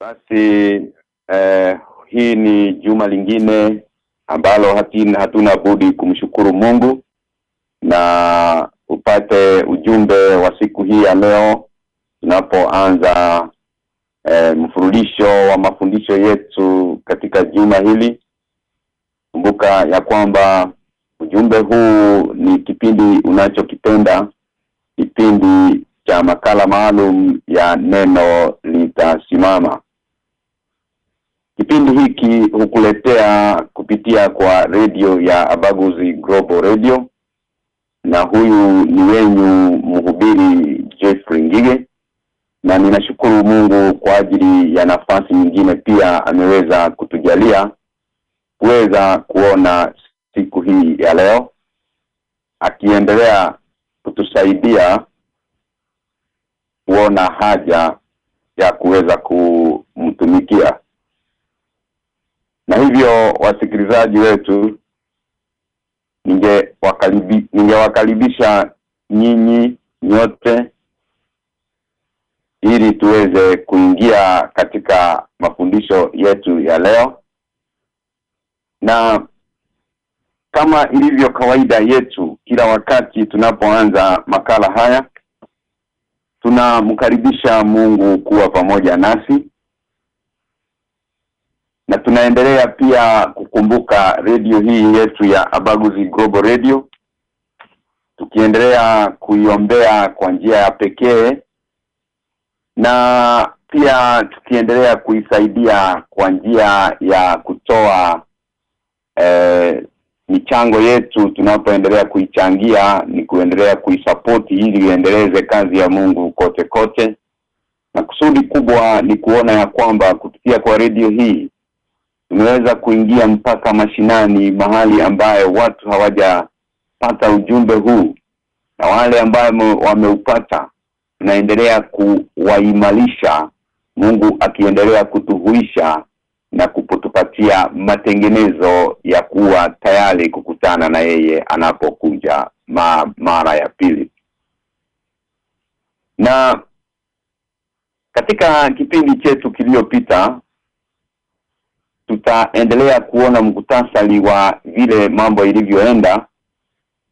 Basi eh, hii ni juma lingine ambalo hatina, hatuna budi kumshukuru Mungu na upate ujumbe wa siku hii ya leo tunapoanza eh, mfululisho wa mafundisho yetu katika juma hili. Kumbuka ya kwamba ujumbe huu ni kipindi unachokipenda kipindi cha makala maalum ya neno litasimama Kipindi hiki hukuletea kupitia kwa redio ya Abaguzi Global Radio. Na huyu ni wenyu mhubiri Jeffrey Ngige. Na ninashukuru Mungu kwa ajili ya nafasi nyingine pia ameweza kutujalia kuweza kuona siku hii ya leo akiendelea kutusaidia kuona haja ya kuweza kumtumikia na hivyo wasikilizaji wetu ningewakaribisha nyinyi nyote ili tuweze kuingia katika mafundisho yetu ya leo. Na kama ilivyo kawaida yetu kila wakati tunapoanza makala haya tunamkaribisha Mungu kuwa pamoja nasi na tunaendelea pia kukumbuka redio hii yetu ya Abaguzi Global Radio. Tukiendelea kuiombea kwa njia ya pekee na pia tukiendelea kuisaidia kwa njia ya kutoa eh, michango yetu tunapoendelea kuichangia ni kuendelea kuisapoti ili iendeleze kazi ya Mungu kote kote. Na kusudi kubwa ni kuona ya kwamba kupitia kwa redio hii tumeweza kuingia mpaka mashinani mahali ambayo watu hawajapata ujumbe huu. Na wale ambao wameupata tunaendelea kuwaimarisha. Mungu akiendelea kutuhuisha na kutupatia matengenezo ya kuwa tayari kukutana na yeye anapokuja ma, mara ya pili. Na katika kipindi chetu kiliyopita tutaendelea kuona mkutasari wa vile mambo ilivyoenda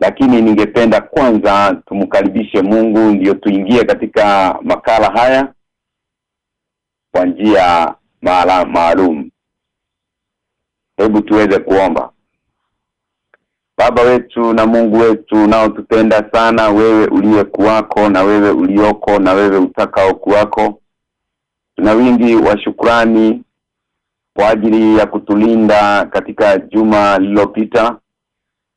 lakini ningependa kwanza tumkaribishe Mungu ndiyo tuingie katika makala haya kwa njia maalum. Hebu tuweze kuomba. Baba wetu na Mungu wetu nao tupenda sana wewe uliye kuwako na wewe ulioko na wewe utakao kuwako tuna wingi wa shukrani kwa ajili ya kutulinda katika juma lililopita.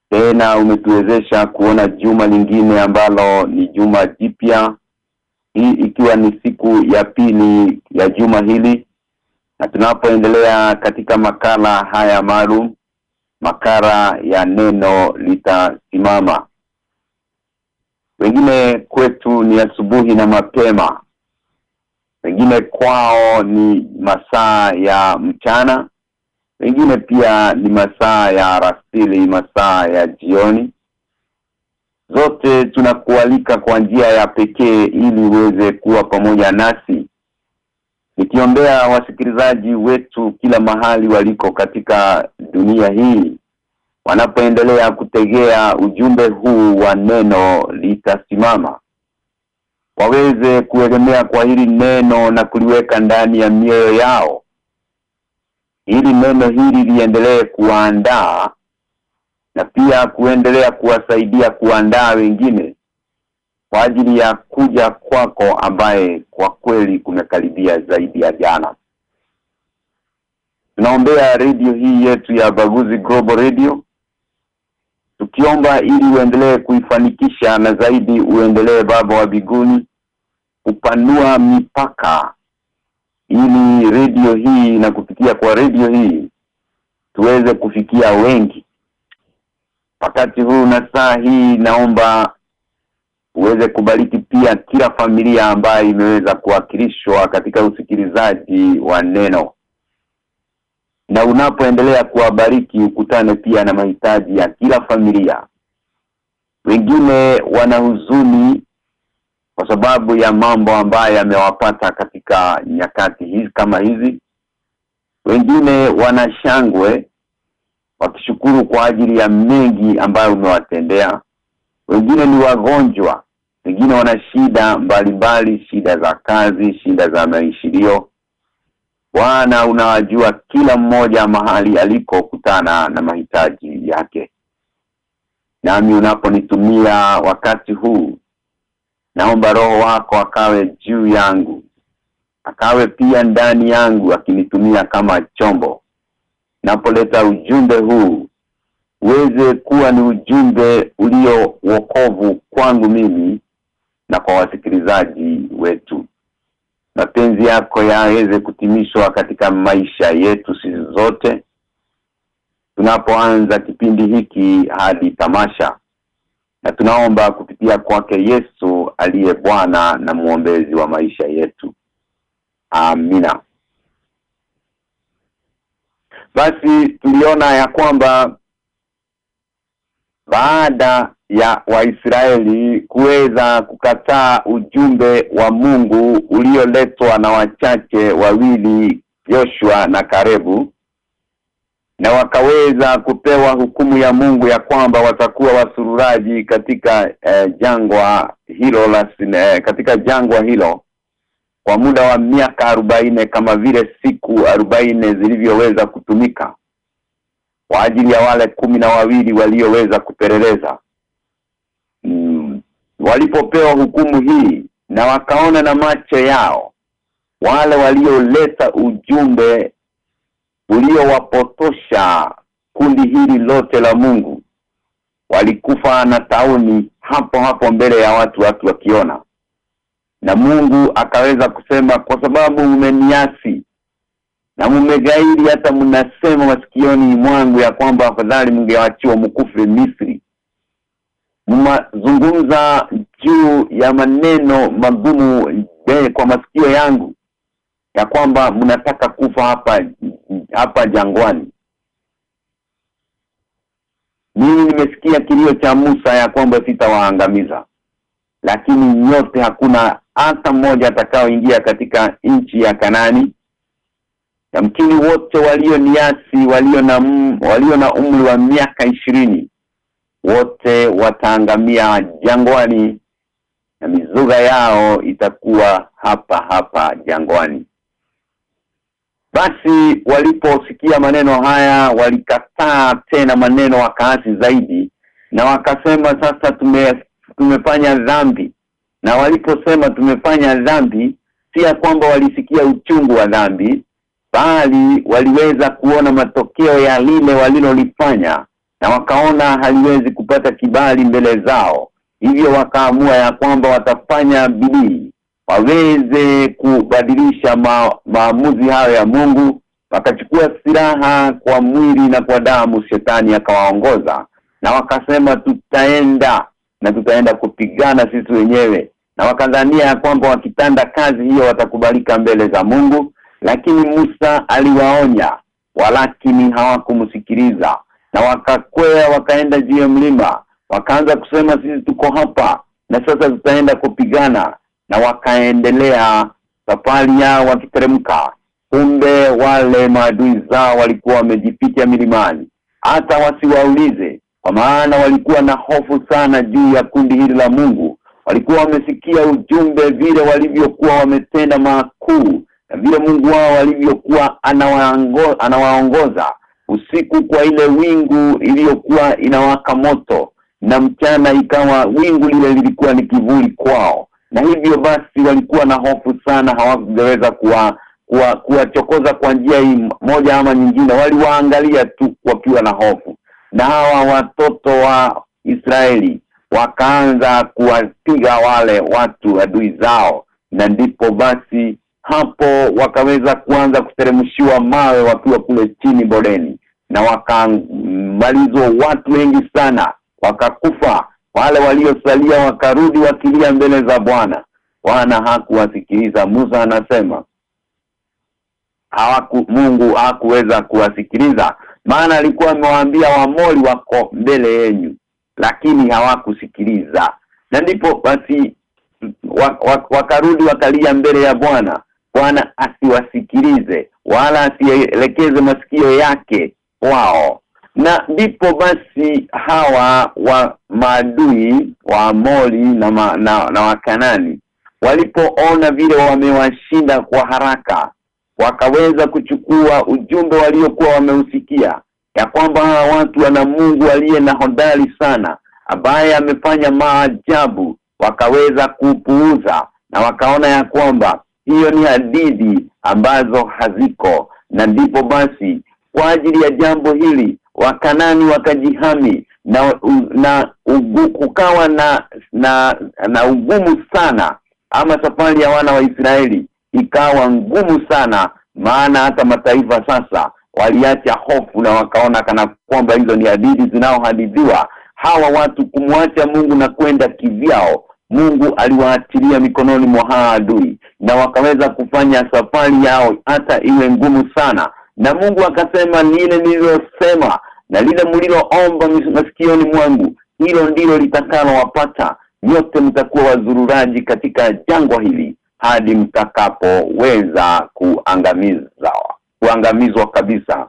Tena umetuwezesha kuona juma lingine ambalo ni juma jipya hii ikiwa ni siku ya pili ya juma hili. Na tunapoendelea katika makala haya maalum makara ya neno litasimama. Wengine kwetu ni asubuhi na mapema wengine kwao ni masaa ya mchana. Wengine pia ni masaa ya rasili masaa ya jioni. Zote tunakualika kwa njia ya pekee ili uweze kuwa pamoja nasi. Nikiombea wasikilizaji wetu kila mahali waliko katika dunia hii wanapoendelea kutegea ujumbe huu wa neno litasimama waweze kuegemea kwa hili neno na kuliweka ndani ya mioyo yao ili neno hili liendelee kuandaa na pia kuendelea kuwasaidia kuandaa wengine kwa ajili ya kuja kwako ambaye kwa kweli kumekaribia zaidi ya jana. Tunaombea radio hii yetu ya Baguzi Global Radio tukiomba ili uendelee kuifanikisha na zaidi uendelee baba wa biguni kupanua mipaka. Ili redio hii na kupitia kwa redio hii tuweze kufikia wengi. Wakati huu na saa hii naomba uweze kubariki pia kila familia ambayo imeweza kuwakilishwa katika usikilizaji wa neno. Na unapoendelea kuwabariki ukutane pia na mahitaji ya kila familia. Wengine wana huzuni kwa sababu ya mambo ambayo yamewapata katika nyakati hizi kama hizi. Wengine wanashangwe wakishukuru kwa ajili ya mengi ambayo umewatendea. Wengine ni wagonjwa wengine wana shida mbalimbali shida za kazi shida za maishilio Bwana unawajua kila mmoja mahali alikokutana na mahitaji yake. Nami unaponitumia wakati huu naomba roho wako akawe juu yangu akawe pia ndani yangu akinitumia kama chombo. Napoleta ujumbe huu uweze kuwa ni ujumbe ulio wokovu kwangu mimi na kwa wasikilizaji wetu. Mapenzi yako yaweze kutimishwa katika maisha yetu sisi zote. Tunapoanza kipindi hiki hadi tamasha na tunaomba kupitia kwake Yesu aliye Bwana na muombezi wa maisha yetu. Amina. Basi tuliona ya kwamba baada ya Waisraeli kuweza kukataa ujumbe wa Mungu ulioletwa na wachache wawili Joshua na Karebu na wakaweza kupewa hukumu ya Mungu ya kwamba watakuwa wasururaji katika eh, jangwa hilo la eh, katika jangwa hilo kwa muda wa miaka arobaine kama vile siku arobaine zilivyoweza kutumika kwa ajili ya wale kumi na wawili walioweza kupeleleza. Mm, walipopewa hukumu hii na wakaona na macho yao wale walioleta ujumbe uliowapotosha kundi hili lote la Mungu. Walikufa na tauni hapo hapo mbele ya watu watu wakiona. Na Mungu akaweza kusema kwa sababu mmeniasi na mmegairi hata mnasema masikioni mwangu ya kwamba afadhali mngewachiwa mkufe Misri. Mmazungumza juu ya maneno magumu kwa masikio yangu ya kwamba mnataka kufa hapa hapa jangwani. Mimi nimesikia kilio cha Musa ya kwamba sitawaangamiza lakini nyote hakuna hata mmoja atakaoingia katika nchi ya Kanani. Yamkini wote walio niasi walio na walio na umri wa miaka ishirini wote wataangamia jangwani na mizuga yao itakuwa hapa hapa jangwani basi waliposikia maneno haya walikataa tena maneno wakaasi zaidi na wakasema sasa tume tumefanya dhambi. Na waliposema tumefanya dhambi si ya kwamba walisikia uchungu wa dhambi bali waliweza kuona matokeo ya lile walilolifanya na wakaona haliwezi kupata kibali mbele zao. Hivyo wakaamua ya kwamba watafanya bidii waweze kubadilisha ma, maamuzi hayo ya Mungu wakachukua silaha kwa mwili na kwa damu shetani akawaongoza. Na wakasema tutaenda na tutaenda kupigana sisi wenyewe. Na wakadhania ya kwamba wakitanda kazi hiyo watakubalika mbele za Mungu. Lakini Musa aliwaonya walakini hawakumsikiliza na wakakwea wakaenda juu ya mlima. Wakaanza kusema sisi tuko hapa na sasa tutaenda kupigana na wakaendelea safari yao wakiteremka kumbe wale maadui zao walikuwa wamejificha milimani. Hata wasiwaulize kwa maana walikuwa na hofu sana juu ya kundi hili la Mungu. Walikuwa wamesikia ujumbe vile walivyokuwa wametenda makuu na vile Mungu wao alivyokuwa anawaongoza anawaongoza. Usiku kwa ile wingu iliyokuwa inawaka moto na mchana ikawa wingu lile lilikuwa ni kivuli kwao na hivyo basi walikuwa na hofu sana hawakuweza kuwa kuwachokoza kwa njia hii moja ama nyingine. Waliwaangalia tu wakiwa na hofu. Na hawa watoto wa Israeli wakaanza kuwapiga wale watu adui zao. Na ndipo basi hapo wakaweza kuanza kuteremshiwa mawe wakiwa kule chini bodeni na wakamalizwa watu wengi sana wakakufa wale waliosalia wakarudi wakilia mbele za Bwana. Bwana hakuwasikiliza. Musa anasema hawaku Mungu hakuweza kuwasikiliza. Maana alikuwa amewaambia wamoli wako mbele yenu lakini hawakusikiliza. Na ndipo basi wakarudi wakalia mbele ya Bwana. Bwana asiwasikilize wala asielekeze masikio yake wao na ndipo basi hawa wa maadui wa Amori na, ma, na, na Wakanani walipoona vile wamewashinda kwa haraka wakaweza kuchukua ujumbe waliokuwa wameusikia ya kwamba hawa watu wana Mungu aliye na hodari sana ambaye amefanya maajabu wakaweza kupuuza na wakaona ya kwamba hiyo ni hadithi ambazo haziko. Na ndipo basi kwa ajili ya jambo hili wakanani wakajihami na na ugu, kukawa na na na ugumu sana. Ama safari ya wana wa Israeli ikawa ngumu sana maana hata mataifa sasa waliacha hofu na wakaona kana kwamba hizo ni hadithi zinaohadithiwa. Hawa watu kumwacha Mungu na kwenda kivyao Mungu aliwaachilia mikononi mwa adui na wakaweza kufanya safari yao hata iwe ngumu sana. Na Mungu akasema nile nililosema na lile mliloomba masikioni mwangu hilo ndilo litakalowapata nyote mtakuwa wazururaji katika jangwa hili hadi mtakapoweza kuangamiza kuangamizwa kabisa.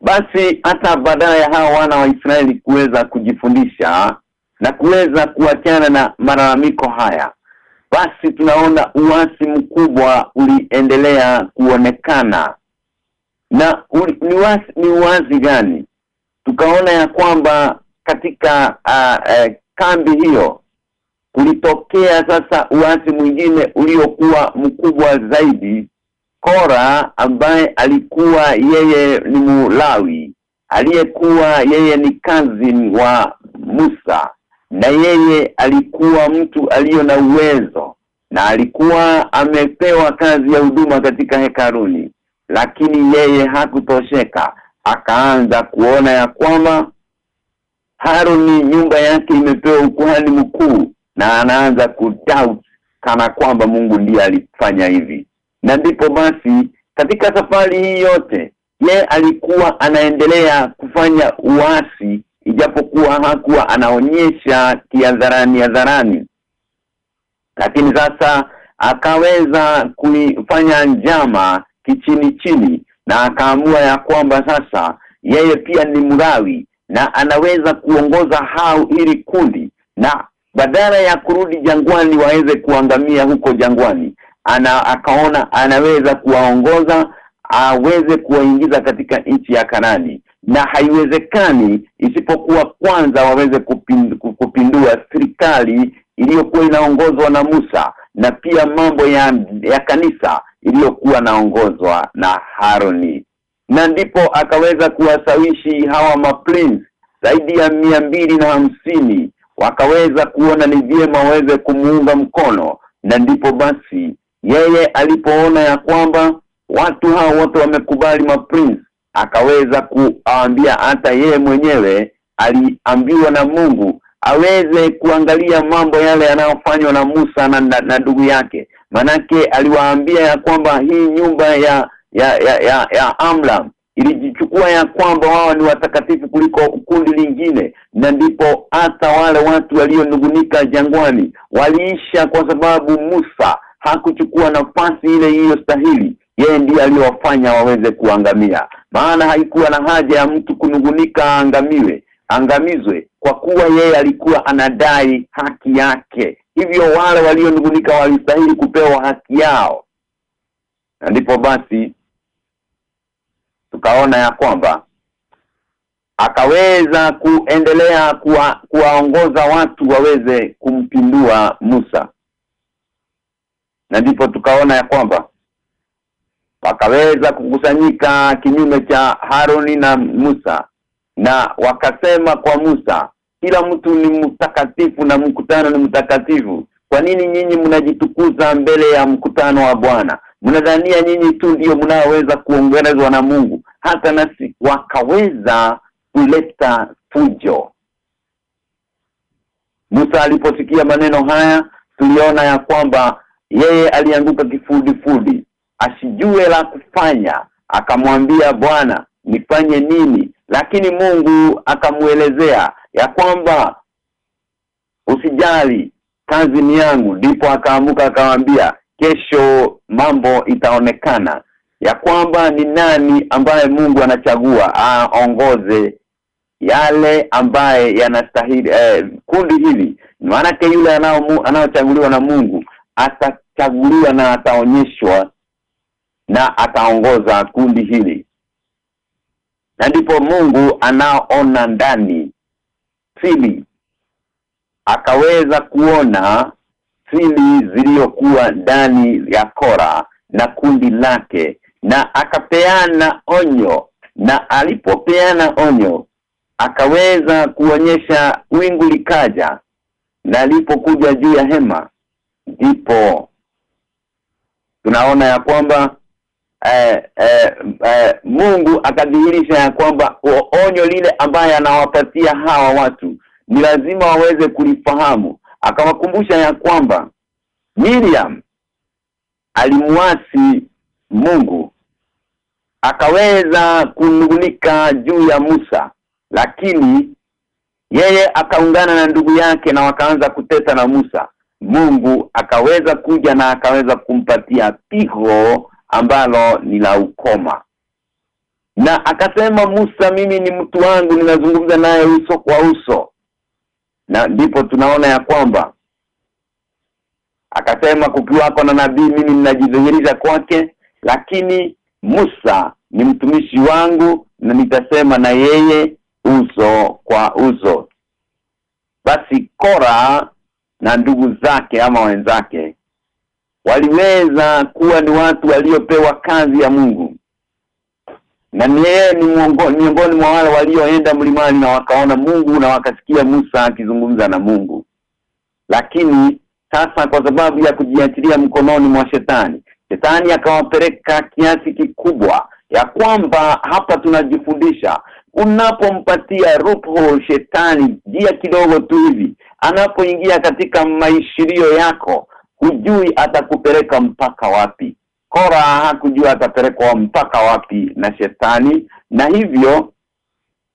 Basi hata baada ya hawa wana wa Israeli kuweza kujifundisha na kuweza kuachana na malalamiko haya basi tunaona uasi mkubwa uliendelea kuonekana na ni wazi, ni wazi gani? Tukaona ya kwamba katika uh, uh, kambi hiyo kulitokea sasa uasi mwingine uliokuwa mkubwa zaidi Kora ambaye alikuwa yeye ni Mulawi aliyekuwa yeye ni cousin wa Musa na yeye alikuwa mtu aliyo na uwezo na alikuwa amepewa kazi ya huduma katika hekaruni lakini yeye hakutosheka. Akaanza kuona ya kwamba Haruni nyumba yake imepewa ukuhani mkuu na anaanza kudoubt kana kwamba Mungu ndiye alifanya hivi. Na ndipo basi katika safari hii yote ye alikuwa anaendelea kufanya uasi ijapokuwa hakuwa anaonyesha kiadharani hadharani lakini sasa akaweza kuifanya njama kichini chini na akaamua ya kwamba sasa yeye pia ni mrawi na anaweza kuongoza hao ili kundi na badala ya kurudi jangwani waweze kuangamia huko jangwani ana akaona anaweza kuwaongoza aweze kuwaingiza katika nchi ya Kanani. Na haiwezekani isipokuwa kwanza waweze kupindu, kupindua serikali iliyokuwa inaongozwa na Musa na pia mambo ya ya kanisa iliyokuwa naongozwa na Haroni. Na ndipo akaweza kuwasawishi hawa maprince zaidi ya mia mbili na hamsini. Wakaweza kuona ni vyema waweze kumuunga mkono. Na ndipo basi yeye alipoona ya kwamba watu hao wote wamekubali maprince akaweza kuambia hata yeye mwenyewe aliambiwa na Mungu aweze kuangalia mambo yale yanayofanywa na Musa na, ndugu yake manake aliwaambia ya kwamba hii nyumba ya ya ya, ya, ya Amram ilijichukua ya kwamba wao ni watakatifu kuliko kundi lingine na ndipo hata wale watu walionugunika jangwani waliisha kwa sababu Musa hakuchukua nafasi ile iliyostahili. Yeye ndiye aliyowafanya waweze kuangamia. Maana haikuwa na haja ya mtu kunugunika angamiwe angamizwe kwa kuwa yeye alikuwa anadai haki yake. Hivyo wale walionungunika walistahili kupewa haki yao. Na ndipo basi tukaona ya kwamba akaweza kuendelea kuwa, kuwaongoza watu waweze kumpindua Musa. Na ndipo tukaona ya kwamba wakaweza kukusanyika kinyume cha Haroni na Musa na wakasema kwa Musa kila mtu ni mtakatifu na mkutano ni mtakatifu. Kwa nini nyinyi mnajitukuza mbele ya mkutano wa Bwana? Mnadhania nyinyi tu ndio mnaoweza kuongelezwa na Mungu. Hata nasi wakaweza kuleta fujo. Musa aliposikia maneno haya tuliona ya kwamba yeye alianguka kifudifudi. Asijue la kufanya. Akamwambia Bwana nifanye nini lakini Mungu akamuelezea ya kwamba usijali kazi ni yangu. Ndipo akaamuka akamwambia kesho mambo itaonekana ya kwamba ni nani ambaye Mungu anachagua aongoze yale ambaye yanastahili eh, kundi hili. Maana yule anaochaguliwa na Mungu atachaguliwa na ataonyeshwa na ataongoza kundi hili na ndipo Mungu anaona ndani. Sili. Akaweza kuona sili ziliyokuwa ndani ya Kora na kundi lake na akapeana onyo. Na alipopeana onyo akaweza kuonyesha wingu likaja na alipokuja juu ya hema ndipo tunaona ya kwamba eh, eh, eh, Mungu akadhihirisha ya kwamba onyo lile ambaye anawapatia hawa watu ni lazima waweze kulifahamu. Akawakumbusha ya kwamba Miriam alimuasi Mungu akaweza kunungunika juu ya Musa lakini yeye akaungana na ndugu yake na wakaanza kuteta na Musa. Mungu akaweza kuja na akaweza kumpatia pigo ambalo ni la ukoma. Na akasema Musa mimi ni mtu wangu ninazungumza naye uso kwa uso. Na ndipo tunaona ya kwamba akasema kukiwako na nabii mimi ninajidhihirisha kwake lakini Musa ni mtumishi wangu na nitasema na yeye uso kwa uso. Basi Kora na ndugu zake ama wenzake waliweza kuwa ni watu waliopewa kazi ya Mungu. Na yeye ni miongoni mwa wale walioenda mlimani na wakaona Mungu na wakasikia Musa akizungumza na Mungu. Lakini sasa kwa sababu ya kujiachilia mkononi mwa shetani shetani akawapeleka kiasi kikubwa ya kwamba hapa tunajifundisha unapompatia roho shetani jia kidogo tu hivi anapoingia katika maishirio yako hujui atakupeleka mpaka wapi. Kora hakujua atapelekwa mpaka wapi na shetani. Na hivyo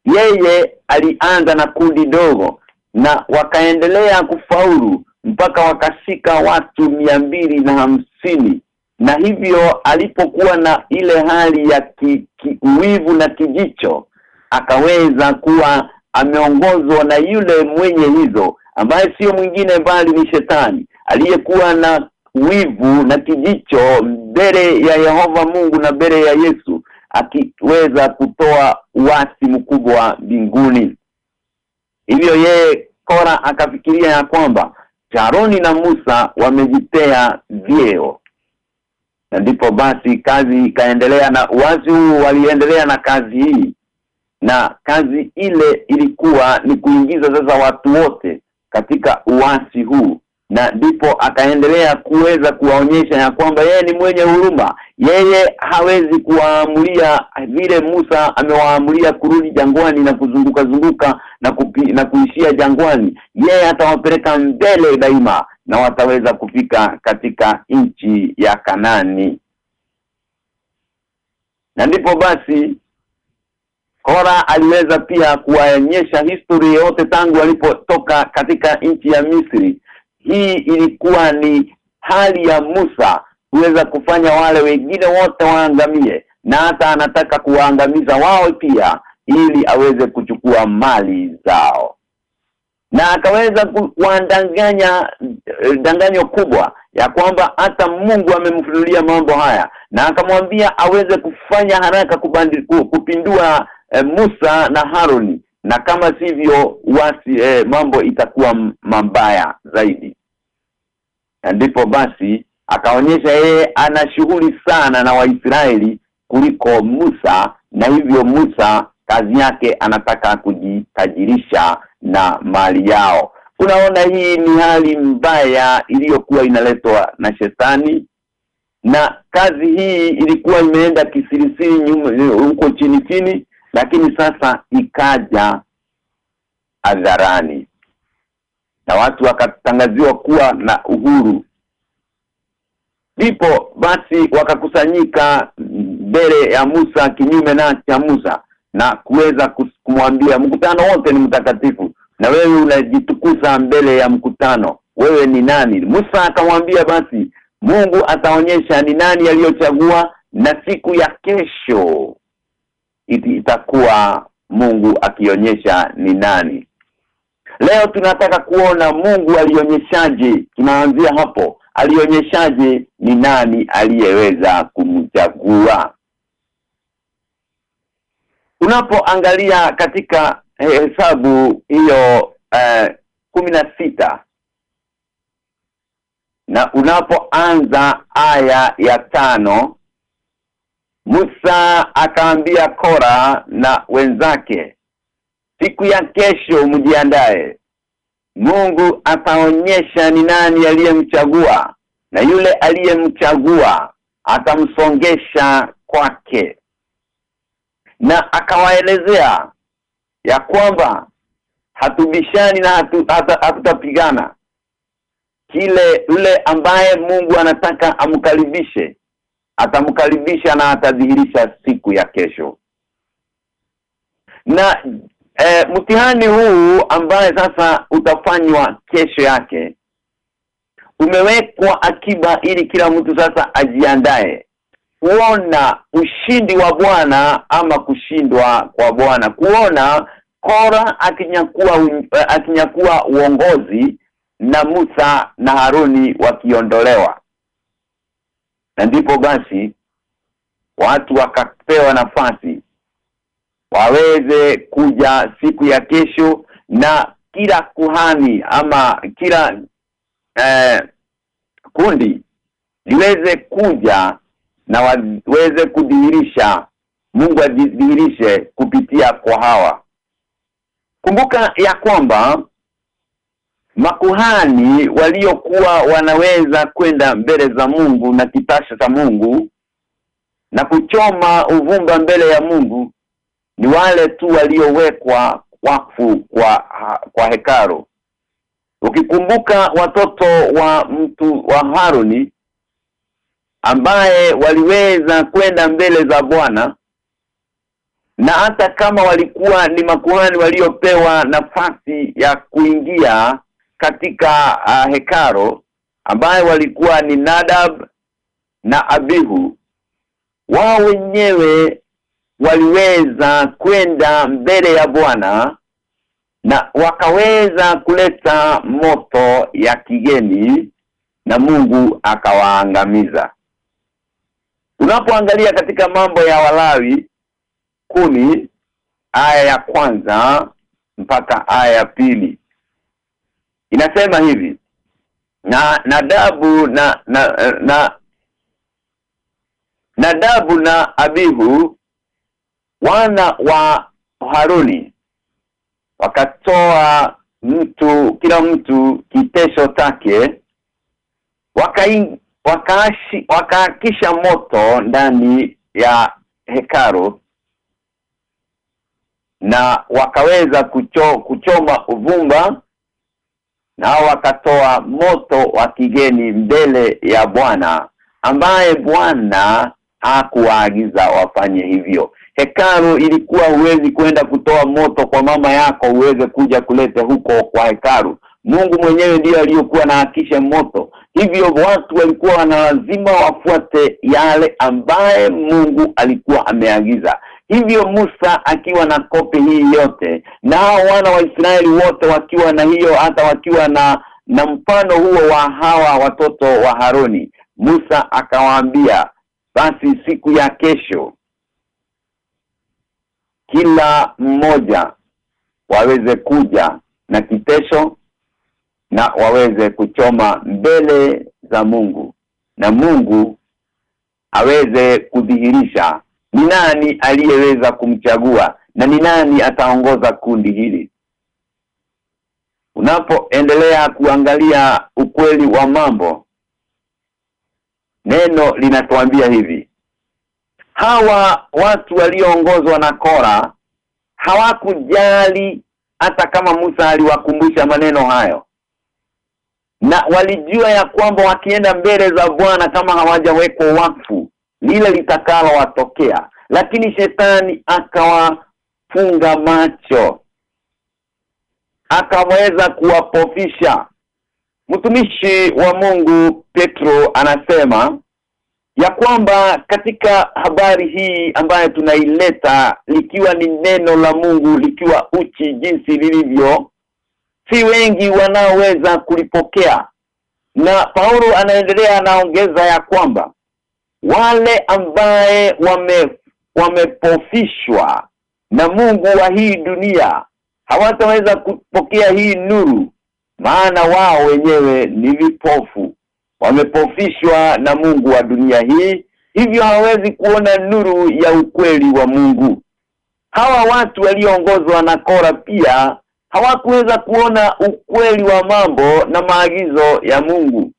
yeye alianza na kundi dogo na wakaendelea kufaulu mpaka wakashika watu mia mbili na hamsini. Na hivyo alipokuwa na ile hali ya ki, ki, uwivu na kijicho akaweza kuwa ameongozwa na yule mwenye hizo ambaye sio mwingine bali ni shetani aliyekuwa na wivu na kijicho mbele ya Yehova Mungu na mbele ya Yesu akiweza kutoa uasi mkubwa mbinguni. Hivyo yeye Kora akafikiria ya kwamba Sharoni na Musa wamejitea vyeo. Na ndipo basi kazi ikaendelea na huu waliendelea na kazi hii. Na kazi ile ilikuwa ni kuingiza sasa watu wote katika uasi huu na ndipo akaendelea kuweza kuwaonyesha ya kwamba yeye ni mwenye huruma. Yeye hawezi kuwaamulia vile Musa amewaamulia kurudi jangwani na kuzunguka zunguka na kupi, na kuishia jangwani. Yeye atawapeleka mbele daima na wataweza kufika katika nchi ya Kanani. Na ndipo basi Kora aliweza pia kuwaonyesha historia yote tangu alipotoka katika nchi ya Misri hii ilikuwa ni hali ya Musa kuweza kufanya wale wengine wote waangamie na hata anataka kuwaangamiza wao pia ili aweze kuchukua mali zao. Na akaweza kuandanganya danganyo kubwa ya kwamba hata Mungu amemfunulia mambo haya na akamwambia aweze kufanya haraka kupindua e, Musa na Haroni na kama sivyo wasi eh, mambo itakuwa mabaya zaidi. Ndipo basi akaonyesha yeye ana shughuli sana na Waisraeli kuliko Musa na hivyo Musa kazi yake anataka kujitajirisha na mali yao. Unaona hii ni hali mbaya iliyokuwa inaletwa na shetani na kazi hii ilikuwa imeenda kisirisiri huko chini chini lakini sasa ikaja hadharani. Na watu wakatangaziwa kuwa na uhuru. Ndipo basi wakakusanyika mbele ya Musa kinyume na cha Musa na kuweza kumwambia mkutano wote ni mtakatifu na wewe unajitukuza mbele ya mkutano. Wewe ni nani? Musa akamwambia basi Mungu ataonyesha ni nani aliyochagua na siku ya kesho itakuwa Mungu akionyesha ni nani. Leo tunataka kuona Mungu alionyeshaje. Tunaanzia hapo. Alionyeshaje ni nani aliyeweza kumchagua? Unapoangalia katika hesabu hiyo eh, sita na unapoanza aya ya tano Musa akaambia Kora na wenzake siku ya kesho mjiandae. Mungu ataonyesha ni nani aliyemchagua na yule aliyemchagua atamsongesha kwake. Na akawaelezea ya kwamba hatubishani na hatu, hatutapigana. Hatu kile yule ambaye Mungu anataka amkaribishe atamkaribisha na atadhihirisha siku ya kesho. Na e, mtihani huu ambaye sasa utafanywa kesho yake umewekwa akiba ili kila mtu sasa ajiandae kuona ushindi wa Bwana ama kushindwa kwa Bwana. Kuona Kora akinyakua akinyakua uongozi na Musa na Haruni wakiondolewa na ndipo basi watu wakapewa nafasi waweze kuja siku ya kesho na kila kuhani ama kila eh, kundi liweze kuja na waweze kudhihirisha Mungu adhihirishe kupitia kwa hawa. Kumbuka ya kwamba makuhani waliokuwa wanaweza kwenda mbele za Mungu na kitasha cha Mungu na kuchoma uvumba mbele ya Mungu ni wale tu waliowekwa wakfu kwa kwa hekaro ukikumbuka watoto wa mtu wa Haruni ambaye waliweza kwenda mbele za Bwana na hata kama walikuwa ni makuhani waliopewa nafasi ya kuingia katika uh, hekaro ambaye walikuwa ni Nadab na Abihu. Wao wenyewe waliweza kwenda mbele ya Bwana na wakaweza kuleta moto ya kigeni na Mungu akawaangamiza. Unapoangalia katika mambo ya Walawi kumi aya ya kwanza mpaka aya ya pili inasema hivi na Nadabu na na, na Nadabu na Abihu wana wa Haruni wakatoa mtu kila mtu kitesho take wakaakisha wakaashi wakaakisha moto ndani ya hekaru na wakaweza kucho, kuchoma uvumba na wakatoa moto wa kigeni mbele ya Bwana ambaye Bwana hakuwaagiza wafanye hivyo. Hekalu ilikuwa huwezi kwenda kutoa moto kwa mama yako uweze kuja kulete huko kwa hekalu. Mungu mwenyewe ndiye aliyokuwa na hakisha moto. Hivyo watu walikuwa na lazima wafuate yale ambaye Mungu alikuwa ameagiza hivyo Musa akiwa na kope hii yote na wana wa Israeli wote wakiwa na hiyo hata wakiwa na na mfano huo wa hawa watoto wa Haroni Musa akawaambia basi siku ya kesho kila mmoja waweze kuja na kitesho na waweze kuchoma mbele za Mungu na Mungu aweze kudhihirisha ni nani aliyeweza kumchagua na ni nani ataongoza kundi hili? Unapoendelea kuangalia ukweli wa mambo neno linatuambia hivi. Hawa watu walioongozwa na Kora hawakujali hata kama Musa aliwakumbusha maneno hayo. Na walijua ya kwamba wakienda mbele za Bwana kama hawajawekwa wakfu lile litakalo watokea lakini shetani akawafunga macho akaweza kuwapofisha mtumishi wa Mungu Petro anasema ya kwamba katika habari hii ambayo tunaileta likiwa ni neno la Mungu likiwa uchi jinsi lilivyo si wengi wanaoweza kulipokea. Na Paulo anaendelea anaongeza ya kwamba wale ambaye wame wamepofishwa na Mungu wa hii dunia hawataweza kupokea hii nuru maana wao wenyewe ni vipofu. Wamepofishwa na Mungu wa dunia hii hivyo hawezi kuona nuru ya ukweli wa Mungu. Hawa watu walioongozwa na Kora pia hawakuweza kuona ukweli wa mambo na maagizo ya Mungu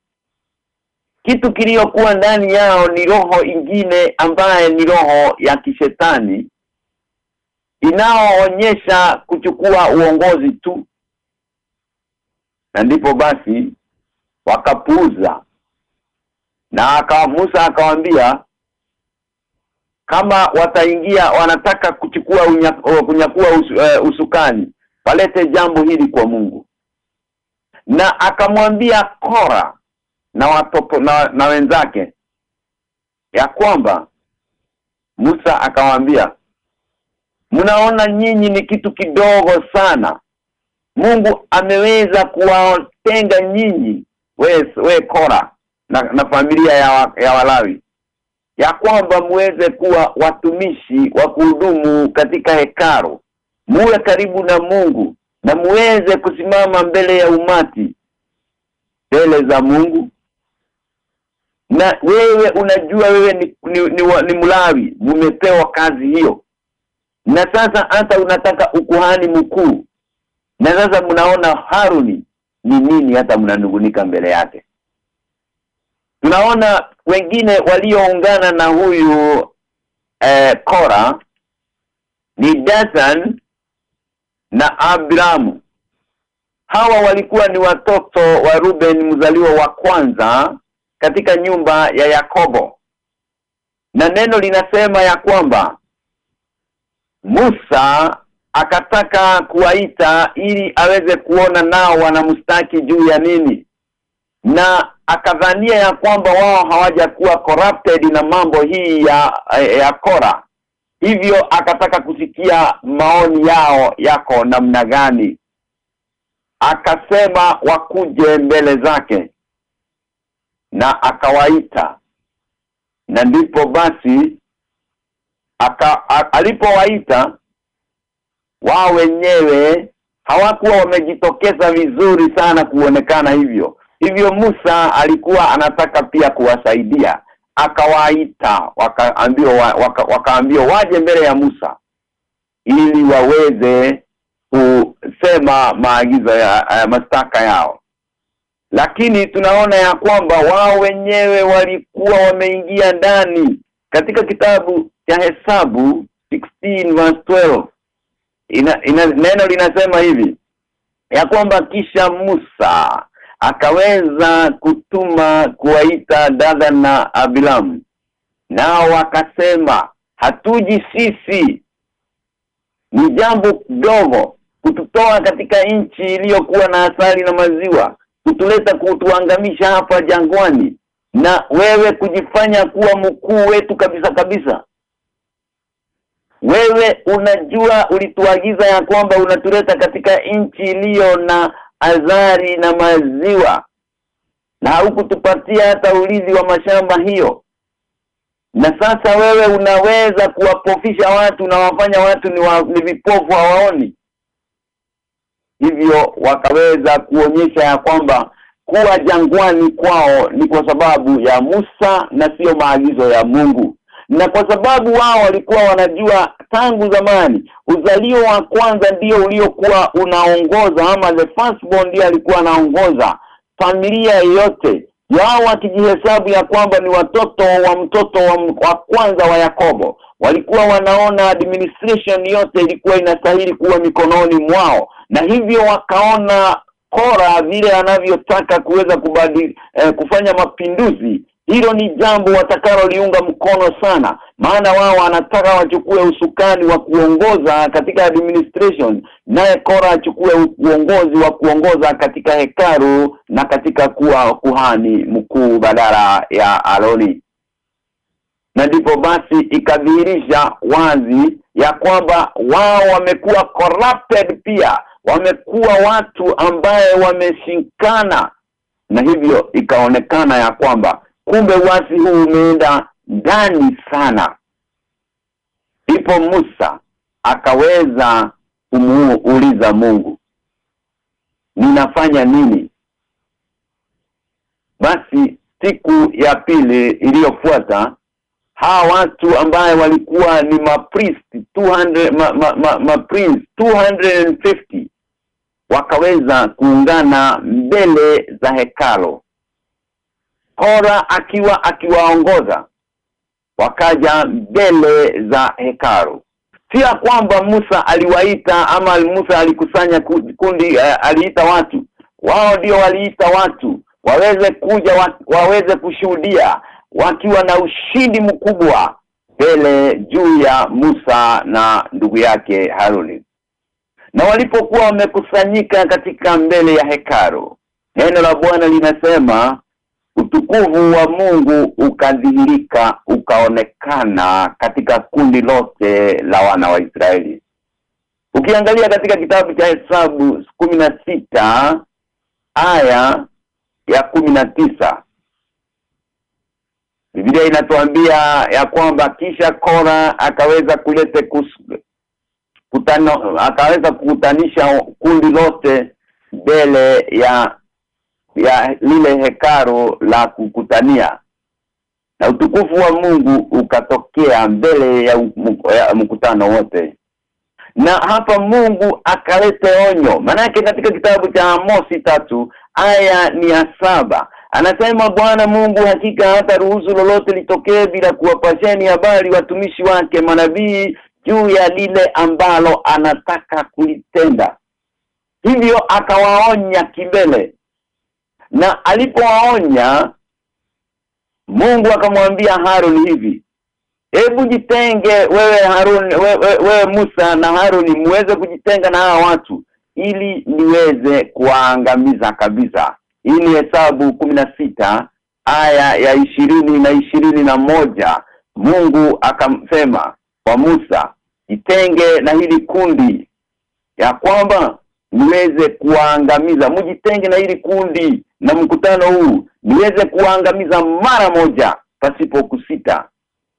kitu kiliyokuwa ndani yao ni roho ingine ambaye ni roho ya kishetani inaoonyesha kuchukua uongozi tu. Na ndipo basi wakapuuza. Na aka Musa akawambia kama wataingia wanataka kuchukua kunyakua us, uh, usukani walete jambo hili kwa Mungu. Na akamwambia Kora na watoto na, na wenzake ya kwamba Musa akawaambia mnaona nyinyi ni kitu kidogo sana. Mungu ameweza kuwatenga nyinyi we, we Kora na, na familia ya, ya Walawi ya kwamba muweze kuwa watumishi wa kuhudumu katika hekaru muwe karibu na Mungu na muweze kusimama mbele ya umati mbele za Mungu na wewe unajua wewe ni ni, ni, ni mlawi umepewa kazi hiyo. Na sasa hata unataka ukuhani mkuu. Na sasa mnaona Haruni ni nini hata mnanungunika mbele yake. Tunaona wengine walioungana na huyu eh, Kora ni Dathan na Abramu hawa walikuwa ni watoto wa Ruben mzaliwa wa kwanza katika nyumba ya Yakobo. Na neno linasema ya kwamba Musa akataka kuwaita ili aweze kuona nao wanamstaki juu ya nini. Na akadhania ya kwamba wao hawajakuwa corrupted na mambo hii ya ya Kora. Hivyo akataka kusikia maoni yao yako namna gani. Akasema wakuje mbele zake na akawaita. Na ndipo basi aka alipowaita wao wenyewe hawakuwa wamejitokeza vizuri sana kuonekana hivyo. Hivyo Musa alikuwa anataka pia kuwasaidia. Akawaita wakaambiwa waka, waje mbele ya Musa ili waweze kusema maagizo ya, ya mastaka yao lakini tunaona ya kwamba wao wenyewe walikuwa wameingia ndani. Katika kitabu cha hesabu 16 verse 12 ina, ina neno linasema hivi ya kwamba kisha Musa akaweza kutuma kuwaita dada na Abilam nao wakasema hatuji sisi. Ni jambo dogo kututoa katika nchi iliyokuwa na asali na maziwa kutuleta kutuangamisha hapa jangwani. Na wewe kujifanya kuwa mkuu wetu kabisa kabisa. Wewe unajua ulituagiza ya kwamba unatuleta katika nchi iliyo na azari na maziwa. Na haukutupatia hata ulizi wa mashamba hiyo. Na sasa wewe unaweza kuwapofisha watu na wafanya watu ni, wa, ni vipofu hawaoni hivyo wakaweza kuonyesha ya kwamba kuwa jangwani kwao ni kwa sababu ya Musa na sio maagizo ya Mungu. Na kwa sababu wao walikuwa wanajua tangu zamani uzalio wa kwanza ndio uliokuwa unaongoza ama the firstborn ndiye alikuwa anaongoza familia yote wao wakijihesabu ya kwamba ni watoto wa mtoto wa, wa kwanza wa Yakobo walikuwa wanaona administration yote ilikuwa inastahili kuwa mikononi mwao na hivyo wakaona Kora vile anavyotaka kuweza kubadili eh, kufanya mapinduzi. Hilo ni jambo watakaloliunga mkono sana. Maana wao wanataka wachukue usukani wa kuongoza katika administration naye Kora achukue uongozi wa kuongoza katika hekaru na katika kuwa kuhani mkuu badala ya Aroni. Na ndipo basi ikadhihirisha wazi ya kwamba wao wamekuwa corrupted pia wamekuwa watu ambaye wameshikana. Na hivyo ikaonekana ya kwamba kumbe wasi huu umeenda ndani sana. Ipo Musa akaweza kumuuliza Mungu ninafanya nini? Basi siku ya pili iliyofuata hawa watu ambaye walikuwa ni mapriest 200 ma, ma, ma, ma priest 250 wakaweza kuungana mbele za hekalo Kora akiwa akiwaongoza wakaja mbele za hekalu. Si kwamba Musa aliwaita ama Musa alikusanya kundi uh, aliita watu. Wao ndio waliita watu. Waweze kuja wa, waweze kushuhudia wakiwa na ushindi mkubwa mbele juu ya Musa na ndugu yake Haruni na walipokuwa wamekusanyika katika mbele ya hekaru neno la Bwana linasema utukufu wa Mungu ukadhihirika ukaonekana katika kundi lote la wana wa Israeli. Ukiangalia katika kitabu cha Hesabu sita aya ya kumi na tisa Biblia inatuambia ya kwamba kisha Kora akaweza kulete kutano, akaweza kukutanisha kundi lote mbele ya ya lile hekaru la kukutania. Na utukufu wa Mungu ukatokea mbele ya, ya mkutano wote. Na hapa Mungu akalete onyo. Manake katika kitabu cha Amosi tatu aya ni ya saba anasema Bwana Mungu hakika hata ruhusu lolote litokee bila kuwapasheni habari watumishi wake manabii juu ya lile ambalo anataka kulitenda. Hivyo akawaonya kimbele. Na alipowaonya Mungu akamwambia Harun hivi Hebu jitenge wewe Harun wewe, wewe Musa na Harun muweze kujitenga na hawa watu ili niweze kuwaangamiza kabisa. Hii ni hesabu sita aya ya ishirini na ishirini na moja. Mungu akamsema kwa Musa jitenge na hili kundi ya kwamba niweze kuwaangamiza. Mjitenge na hili kundi na mkutano huu niweze kuangamiza mara moja pasipo kusita.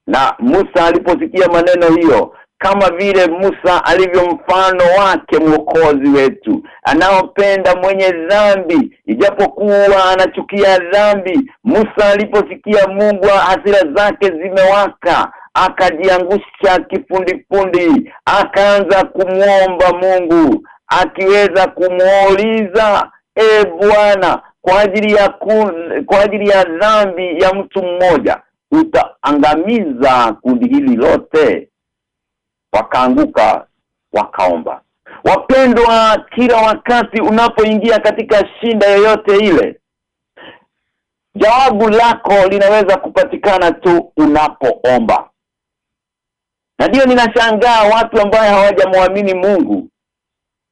Na Musa aliposikia maneno hiyo kama vile Musa alivyo mfano wake mwokozi wetu anaopenda mwenye dhambi ijapokuwa anachukia dhambi Musa aliposikia Mungu hasira zake zimewaka akajiangusha kipundipundi akaanza kumwomba Mungu akiweza kumuuliza e Bwana kwa ajili ya kwa ajili ya dhambi ya mtu mmoja utaangamiza kundi hili lote? Wakaanguka wakaomba. Wapendwa kila wakati unapoingia katika shinda yoyote ile jawabu lako linaweza kupatikana tu unapoomba na ndio ninashangaa watu ambao hawajamwamini Mungu.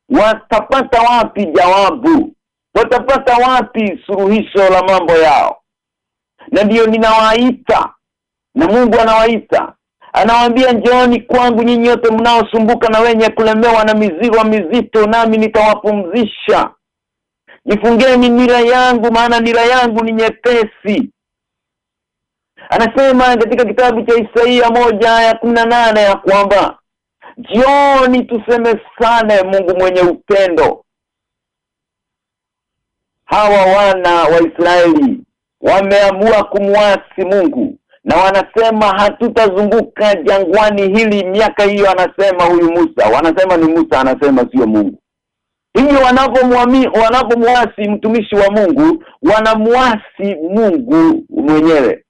Watapata wapi jawabu? Watapata wapi suluhisho la mambo yao? Na ndiyo ninawaita na Mungu anawaita. Anawaambia njooni kwangu nyinyi wote mnaosumbuka na wenye kulemewa na mizigo mizito nami nitawapumzisha. Jifungeni nira yangu maana nira yangu ni nyepesi anasema katika kitabu cha Isaia moja ya nane ya kwamba jioni tuseme sana Mungu mwenye upendo. Hawa wana wa Israeli wameamua kumwasi Mungu na wanasema hatutazunguka jangwani hili miaka hiyo anasema huyu Musa. Wanasema ni Musa anasema sio Mungu. Hivyo wanapomwamini wanapomwasi mtumishi wa Mungu wanamwasi Mungu mwenyewe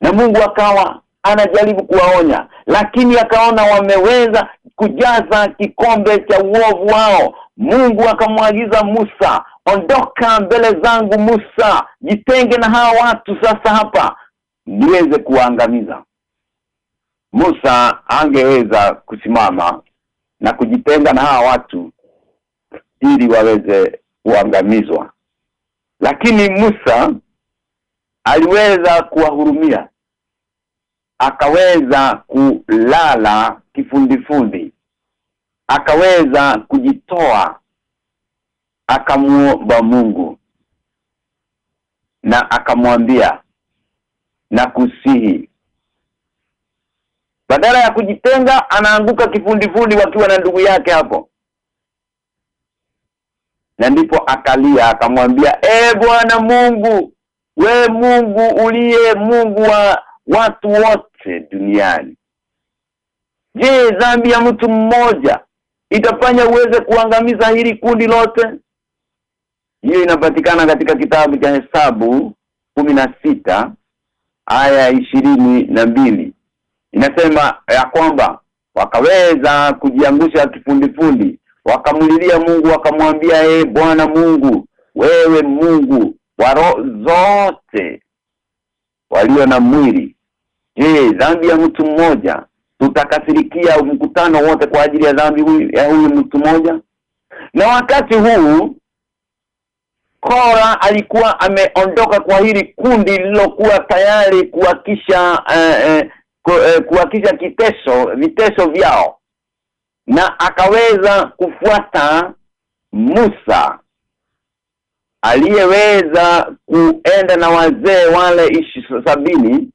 na Mungu akawa anajaribu kuwaonya lakini akaona wameweza kujaza kikombe cha uovu wao. Mungu akamwagiza Musa ondoka mbele zangu Musa jitenge na hawa watu sasa hapa niweze kuangamiza Musa angeweza kusimama na kujitenga na hawa watu ili waweze kuangamizwa. Lakini Musa aliweza kuwahurumia akaweza kulala kifundifundi akaweza kujitoa akamuomba Mungu na akamwambia na kusihi badala ya kujitenga anaanguka kifundifundi wakiwa na ndugu yake hapo. Na ndipo akalia akamwambia e Bwana Mungu we Mungu uliye Mungu wa watu wote duniani. Je dhambi ya mtu mmoja itafanya uweze kuangamiza hili kundi lote? Hiyo inapatikana katika kitabu cha hesabu sita aya ishirini na mbili. Inasema ya kwamba wakaweza kujiangusha kifundifundi wakamlilia Mungu wakamwambia e Bwana Mungu wewe Mungu wa zote walio na mwili je dhambi ya mtu mmoja tutakasirikia mkutano wote kwa ajili ya dhambi huyu ya huyu mtu mmoja? Na wakati huu Kora alikuwa ameondoka kwa hili kundi lililokuwa tayari kuhakisha eh, eh, eh, kuhakisha kiteso viteso vyao. Na akaweza kufuata Musa aliyeweza kuenda na wazee wale ishi sabini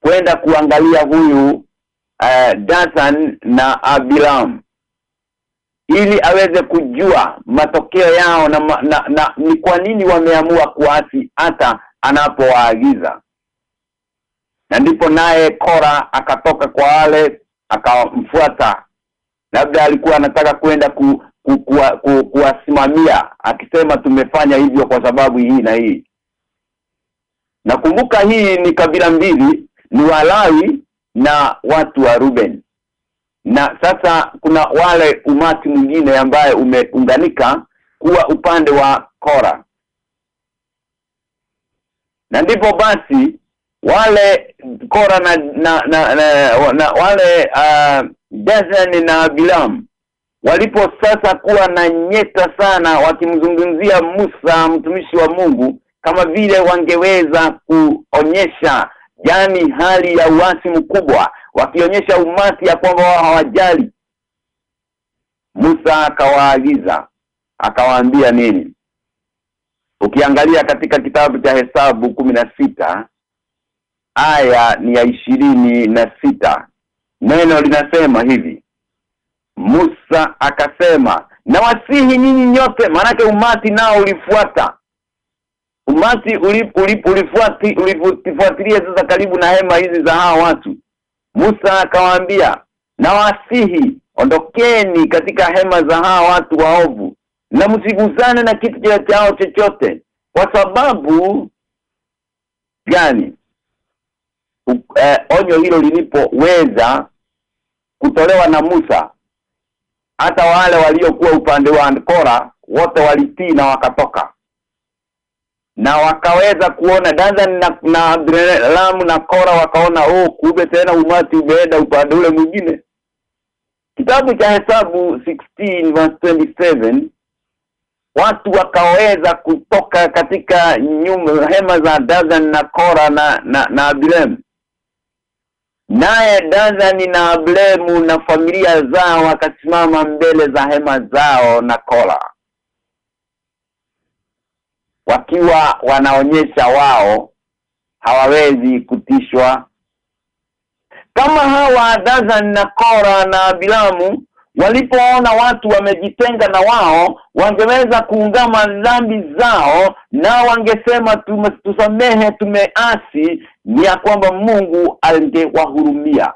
kwenda kuangalia huyu uh, Dathan na Abiram. Ili aweze kujua matokeo yao na, na, na, na ni kwa nini wameamua kuasi hata anapowaagiza. Na ndipo naye Kora akatoka kwa wale akamfuata. Labda alikuwa anataka kwenda ku, ku, ku, ku, kuwasimamia akisema tumefanya hivyo kwa sababu hii na hii. Nakumbuka hii ni kabila mbili ni Walawi na watu wa Ruben. Na sasa kuna wale umati mwingine ambaye umeunganika kuwa upande wa Kora. Na ndipo basi wale Kora na na, na, na, na wale uh, Dazen na Bilam walipo sasa kuwa na nyeta sana wakimzungumzia Musa mtumishi wa Mungu kama vile wangeweza kuonyesha yani hali ya uasi mkubwa wakionyesha umati ya kwamba wao hawajali. Musa akawaagiza akawaambia nini? Ukiangalia katika kitabu cha hesabu sita aya ni ya ishirini na sita neno linasema hivi. Musa akasema na wasihi nyinyi nyote manake umati nao ulifuata umati ulifuati ulifuatilia sasa karibu na hema hizi za hawa watu. Musa akawaambia na wasihi ondokeni katika hema za hawa watu waovu na msigusane na kitu chao chochote. Kwa sababu gani? Eh, onyo hilo lilipoweza kutolewa na Musa. Hata wale waliokuwa upande wa Kora wote walitii na wakatoka na wakaweza kuona Danzan na, na Abdullam na Kora wakaona oh kumbe tena umati umeenda upande ule mwingine. Kitabu cha hesabu 16 verse 27 watu wakaweza kutoka katika nyumba hema za Dazan na Kora na na, na Abilem naye Dazani na Ablemu na familia zao wakasimama mbele za hema zao na Kora wakiwa wanaonyesha wao hawawezi kutishwa. Kama hawa Dazan na Kora na Bilamu walipoona watu wamejitenga na wao wangeweza kuungama dhambi zao na wangesema tusamehe tumeasi ni ya kwamba Mungu angewahurumia.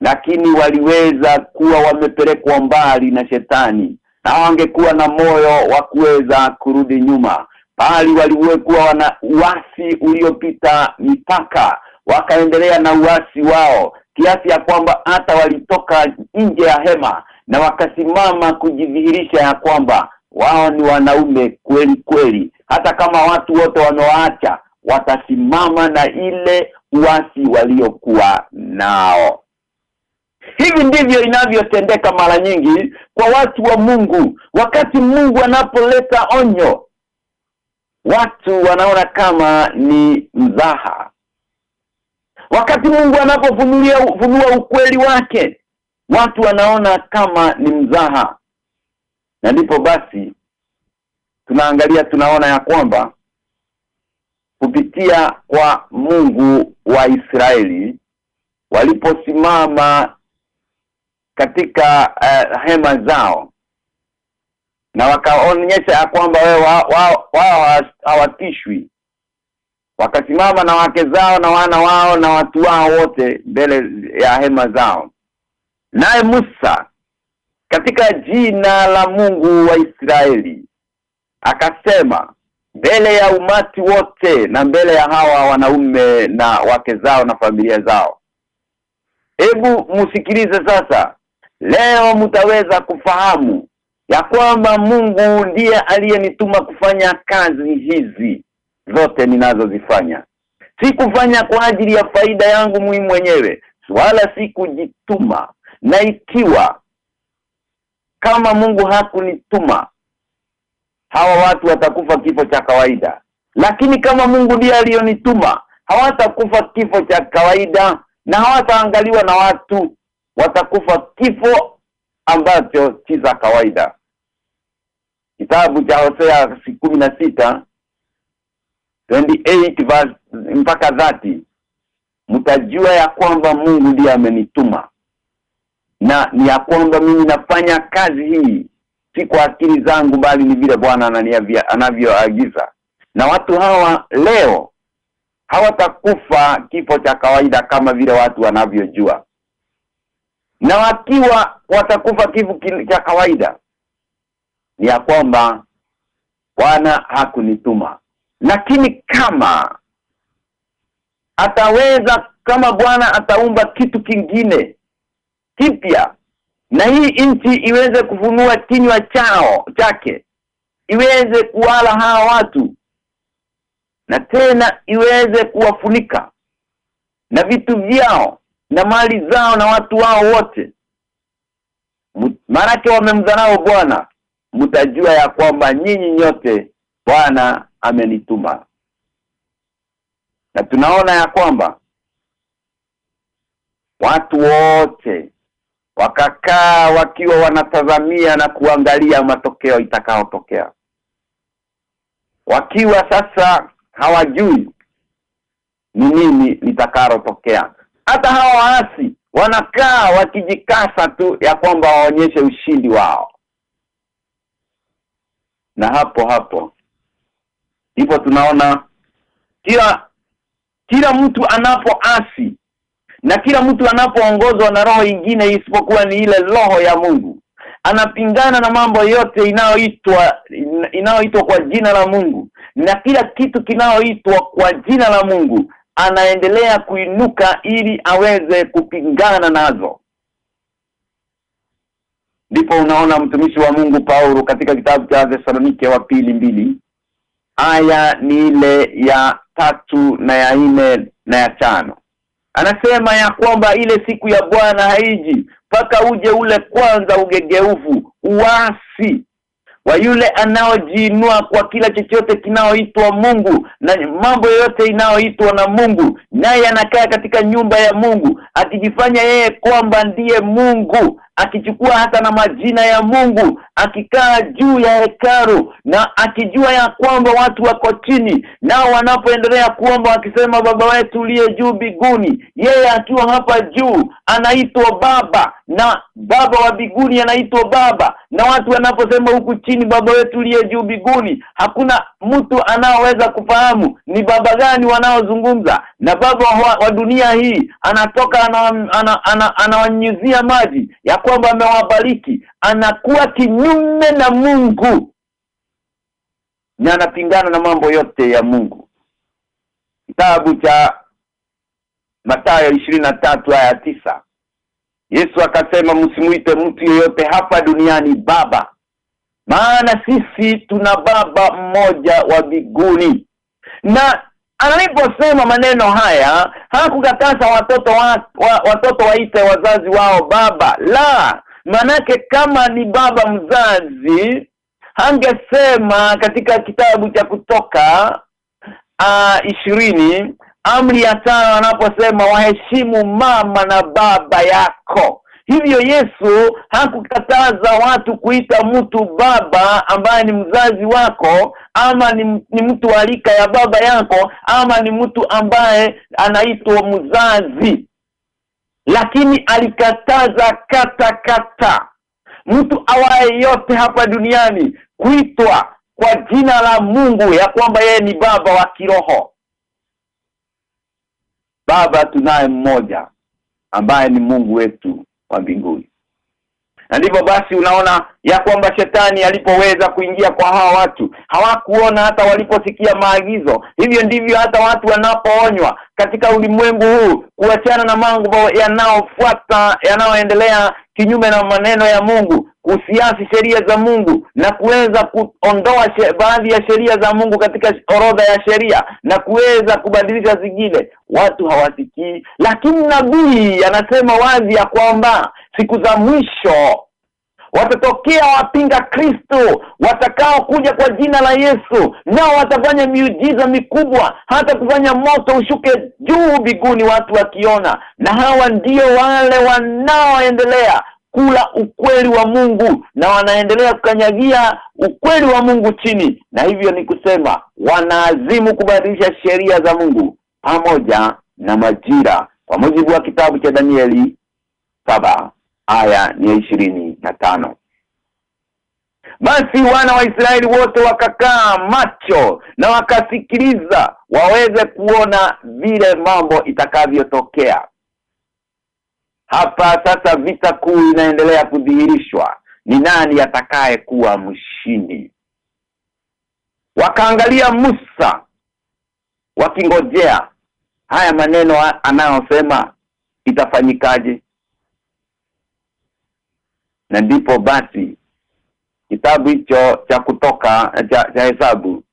Lakini waliweza kuwa wamepelekwa mbali na shetani na wangekuwa na moyo wa kuweza kurudi nyuma bali waliwekuwa wana uasi uliopita mipaka wakaendelea na uasi wao kiasi ya kwamba hata walitoka nje ya hema na wakasimama kujidhihirisha ya kwamba wao ni wanaume kweli kweli. Hata kama watu wote wamewaacha watasimama na ile uasi waliokuwa nao. Hivi ndivyo inavyotendeka mara nyingi kwa watu wa Mungu. Wakati Mungu anapoleta onyo watu wanaona kama ni mzaha. Wakati Mungu anapofunulia funua ukweli wake watu wanaona kama ni mzaha. Na ndipo basi tunaangalia tunaona ya kwamba kupitia kwa Mungu wa Israeli waliposimama katika uh, hema zao na wakaonyesha ya kwamba wao wao hawatishwi. Wakasimama na wake zao na wana wao na watu wao wote mbele ya hema zao. Naye Musa katika jina la Mungu wa Israeli akasema mbele ya umati wote na mbele ya hawa wanaume na wake zao na familia zao hebu musikilize sasa. Leo mtaweza kufahamu ya kwamba Mungu ndiye aliyenituma kufanya kazi hizi zote ninazozifanya. Si kufanya kwa ajili ya faida yangu mimi mwenyewe wala si kujituma. Na ikiwa kama Mungu hakunituma hawa watu watakufa kifo cha kawaida. Lakini kama Mungu ndiye aliyonituma hawatakufa kifo cha kawaida na hawataangaliwa na watu. Watakufa kifo ambacho si za kawaida kitabu cha Hosea sita 28 verse mpaka dhati mtajua ya kwamba Mungu ndiye amenituma. Na ni ya kwamba mimi nafanya kazi hii si kwa akili zangu bali ni vile Bwana anavyoagiza. Na watu hawa leo hawatakufa kifo cha kawaida kama vile watu wanavyojua. Na wakiwa watakufa kifo cha kawaida ni ya kwamba Bwana hakunituma. Lakini kama ataweza kama Bwana ataumba kitu kingine kipya na hii nchi iweze kufunua kinywa chao chake iweze kuwala hawa watu na tena iweze kuwafunika na vitu vyao na mali zao na watu wao wote. Maanake wamemdharau Bwana mtajua ya kwamba nyinyi nyote Bwana amenituma. Na tunaona ya kwamba watu wote wakakaa wakiwa wanatazamia na kuangalia matokeo itakayotokea. Wakiwa sasa hawajui ni nini litakalotokea. Hata hawa waasi wanakaa wakijikasa tu ya kwamba waonyeshe ushindi wao na hapo hapo ndipo tunaona kila kila mtu anapoasi na kila mtu anapoongozwa na roho ingine isipokuwa ni ile roho ya Mungu anapingana na mambo yote inayoitwa inayoitwa kwa jina la Mungu na kila kitu kinayoitwa kwa jina la Mungu anaendelea kuinuka ili aweze kupingana nazo ndipo unaona mtumishi wa Mungu Paulo katika kitabu cha Thessalonike wa pili mbili aya ni ile ya tatu na ya nne na ya tano. Anasema ya kwamba ile siku ya Bwana haiji mpaka uje ule kwanza ugegeufu uasi wa yule anaojiinua kwa kila chochote kinaoitwa Mungu na mambo yote inayoitwa na Mungu. Naye anakaa katika nyumba ya Mungu akijifanya yeye kwamba ndiye Mungu akichukua hata na majina ya Mungu akikaa juu ya hekaru na akijua ya kwamba watu wako chini nao wanapoendelea kuomba wakisema baba wetu uliye juu biguni yeye akiwa hapa juu anaitwa baba na baba wa biguni anaitwa baba. Na watu wanaposema huku chini baba wetu uliye juu biguni hakuna mtu anaoweza kufahamu ni baba gani wanaozungumza. Na baba wa, wa dunia hii anatoka anawanyuzia ana, ana, ana maji ya kwamba amewabariki anakuwa kinyume na Mungu. Na anapingana na mambo yote ya Mungu. Kitabu cha Mathayo tatu aya tisa. Yesu akasema msimuite mtu yeyote hapa duniani baba maana sisi tuna baba mmoja wa biguni na anaposema maneno haya hakukataza watoto wa, wa, watoto waite wazazi wao baba. La manake kama ni baba mzazi angesema katika kitabu cha kutoka ishirini amri ya tano anaposema waheshimu mama na baba yako hivyo Yesu hakukataza watu kuita mtu baba ambaye ni mzazi wako ama ni, ni mtu alika ya baba yako ama ni mtu ambaye anaitwa mzazi. Lakini alikataza kata kata. Mtu awaye yote hapa duniani kuitwa kwa jina la Mungu ya kwamba yeye ni baba wa kiroho. Baba tunaye mmoja ambaye ni Mungu wetu wa mbinguni. Na ndivyo basi unaona ya kwamba shetani alipoweza kuingia kwa hawa watu hawakuona hata waliposikia maagizo. Hivyo ndivyo hata watu wanapoonywa katika ulimwengu huu kuachana na mambo yanayofuata yanayoendelea kinyume na maneno ya Mungu kusiasi sheria za Mungu na kuweza kuondoa baadhi ya sheria za Mungu katika orodha ya sheria na kuweza kubadilisha zingine. Watu hawasikii. Lakini nabii anasema wazi ya kwamba siku za mwisho watatokea wapinga Kristo watakao kuja kwa jina la Yesu nao watafanya miujiza mikubwa hata kufanya moto ushuke juu biguni watu wakiona. Na hawa ndio wale wanaoendelea kula ukweli wa Mungu na wanaendelea kukanyagia ukweli wa Mungu chini. Na hivyo ni kusema wanaazimu kubadilisha sheria za Mungu pamoja na majira kwa mujibu wa kitabu cha Danieli saba aya ni ishirini na tano. Basi wana wa Israeli wote wakakaa macho na wakasikiliza waweze kuona vile mambo itakavyotokea. Hapa sasa vita kuu inaendelea kudhihirishwa. Ni nani atakaye kuwa mshindi? Wakaangalia Musa wakingojea haya maneno anayosema itafanyikaje na ndipo basi kitabu hicho cha kutoka cha, cha hesabu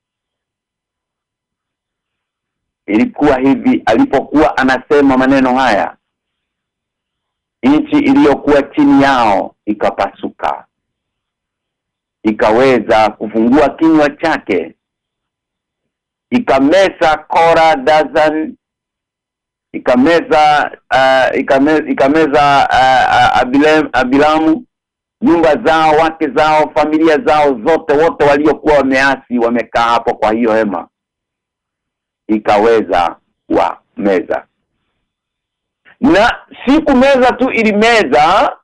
ilikuwa hivi alipokuwa anasema maneno haya nchi iliyokuwa chini yao ikapasuka ikaweza kufungua kinywa chake ikameza Kora Dazan ikameza uh, ikameza, ikameza uh, Abilam, Abilamu nyumba zao wake zao familia zao zote wote waliokuwa wameasi wamekaa hapo. Kwa hiyo hema ikaweza wa meza na siku meza tu ili meza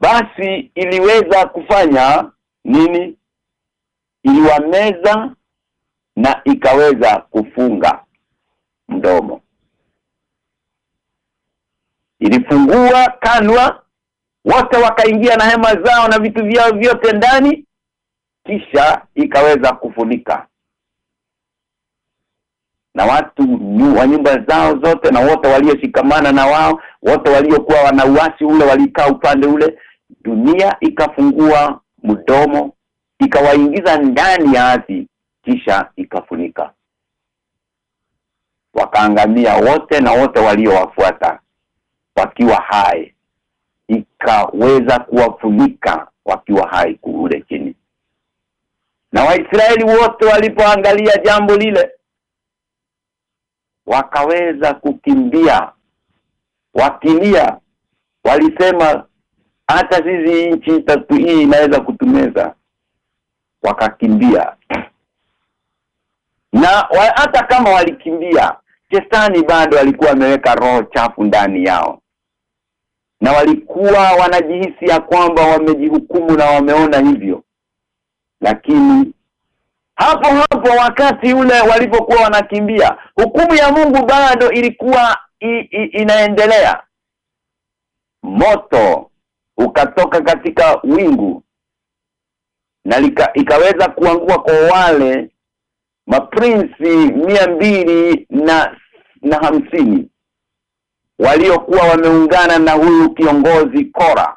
basi iliweza kufanya nini? Iliwameza na ikaweza kufunga mdomo. Ilifungua kanwa wote wakaingia na hema zao na vitu vyao vyote ndani kisha ikaweza kufunika. Na watu wa nyumba zao zote na wote walioshikamana na wao wote waliokuwa wanauasi ule walikaa upande ule dunia ikafungua mdomo ikawaingiza ndani ya ardhi kisha ikafunika. Wakaangamia wote na wote waliowafuata wakiwa hai ikaweza kuwafunika wakiwa hai kule chini. Na Waisraeli wote walipoangalia jambo lile wakaweza kukimbia wakilia. Walisema hata sisi nchi tatu hii inaweza kutumeza. Wakakimbia. Na hata kama walikimbia Shetani bado alikuwa ameweka roho chafu ndani yao na walikuwa wanajihisi ya kwamba wamejihukumu na wameona hivyo. Lakini hapo hapo wakati ule walipokuwa wanakimbia hukumu ya Mungu bado ilikuwa i, i, inaendelea. Moto ukatoka katika wingu na lika, ikaweza kuangua kwa wale maprinsi mia mbili na na hamsini waliokuwa wameungana na huyu kiongozi Kora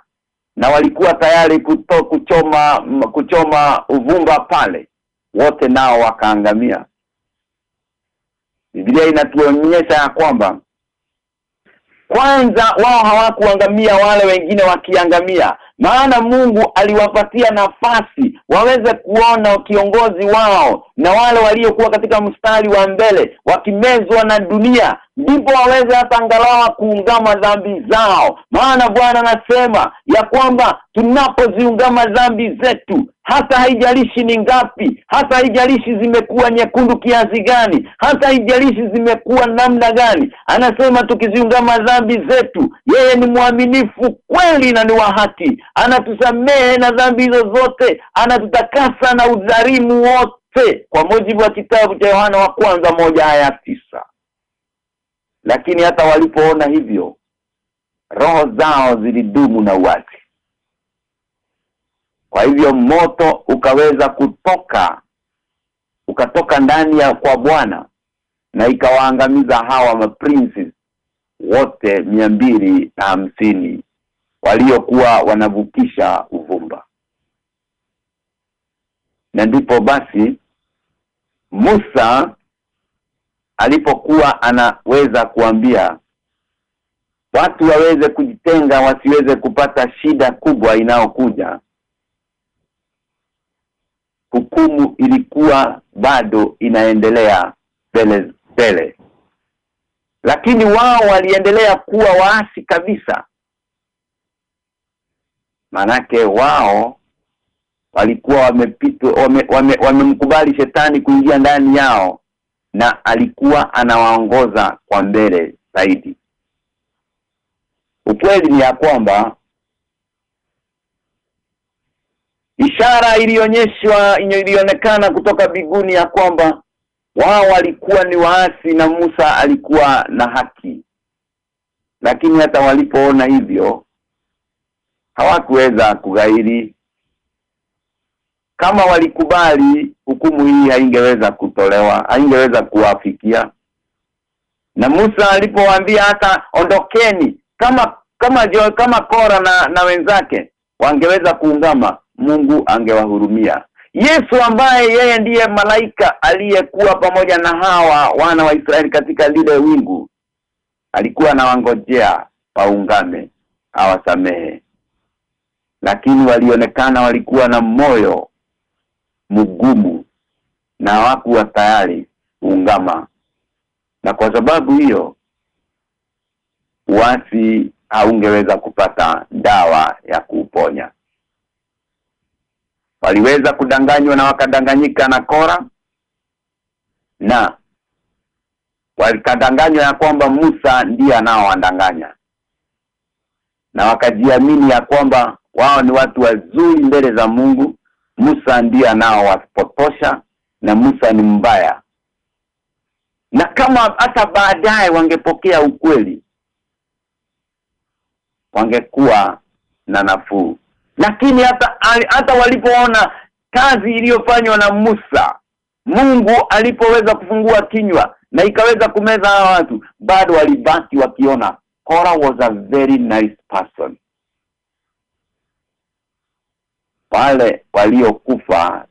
na walikuwa tayari kuto, kuchoma kuchoma uvumba pale wote nao wakaangamia. Biblia inatuonyesha ya kwamba kwanza wao hawakuangamia wale wengine wakiangamia maana Mungu aliwapatia nafasi waweze kuona kiongozi wao na wale waliokuwa katika mstari wa mbele wakimezwa na dunia ndipo waweze hata angalau kuungama dhambi zao. Maana Bwana anasema ya kwamba tunapoziungama dhambi zetu hata haijalishi ni ngapi hata haijalishi zimekuwa nyekundu kiasi gani hata haijalishi zimekuwa namna gani anasema tukiziungama dhambi zetu yeye ni mwaminifu kweli na ni wa haki anatusamehe na dhambi hizo zote anatutakasa na udhalimu wote kwa mujibu wa kitabu cha Yohana wa kwanza moja haya tisa. Lakini hata walipoona hivyo roho zao zilidumu na uwazi. Kwa hivyo moto ukaweza kutoka ukatoka ndani ya kwa Bwana na ikawaangamiza hawa maprinces wote mbili na hamsini waliokuwa wanavukisha uvumba. Na ndipo basi Musa alipokuwa anaweza kuambia watu waweze kujitenga wasiweze kupata shida kubwa inayokuja. Hukumu ilikuwa bado inaendelea mbele mbele. Lakini wao waliendelea kuwa waasi kabisa manake wao walikuwa wamepitwa wamemkubali wame, wame shetani kuingia ndani yao na alikuwa anawaongoza kwa mbele zaidi. Ukweli ni ya kwamba ishara ilionyeshwa ilionekana kutoka biguni ya kwamba wao walikuwa ni waasi na Musa alikuwa na haki. Lakini hata walipoona hivyo hawakuweza kugairi. Kama walikubali hukumu hii haingeweza kutolewa haingeweza kuwafikia. Na Musa alipowaambia hata ondokeni kama kama jo, kama Kora na, na wenzake wangeweza kuungama Mungu angewahurumia. Yesu ambaye yeye ndiye malaika aliyekuwa pamoja na hawa wana wa Israeli katika lile wingu alikuwa anawangojea waungame awasamehe lakini walionekana walikuwa na moyo mgumu na hawakuwa tayari kuungama. Na kwa sababu hiyo wasi haungeweza kupata dawa ya kuuponya waliweza kudanganywa na wakadanganyika na Kora na walikadanganywa ya kwamba Musa ndiye anaowadanganya na wakajiamini ya kwamba wao ni watu wazuri mbele za Mungu. Musa ndiye anaowapotosha na Musa ni mbaya. Na kama hata baadaye wangepokea ukweli wangekuwa na nafuu. Lakini hata hata walipoona kazi iliyofanywa na Musa Mungu alipoweza kufungua kinywa na ikaweza kumeza hawa watu bado walibaki wakiona Kora was a very nice person wale waliokufa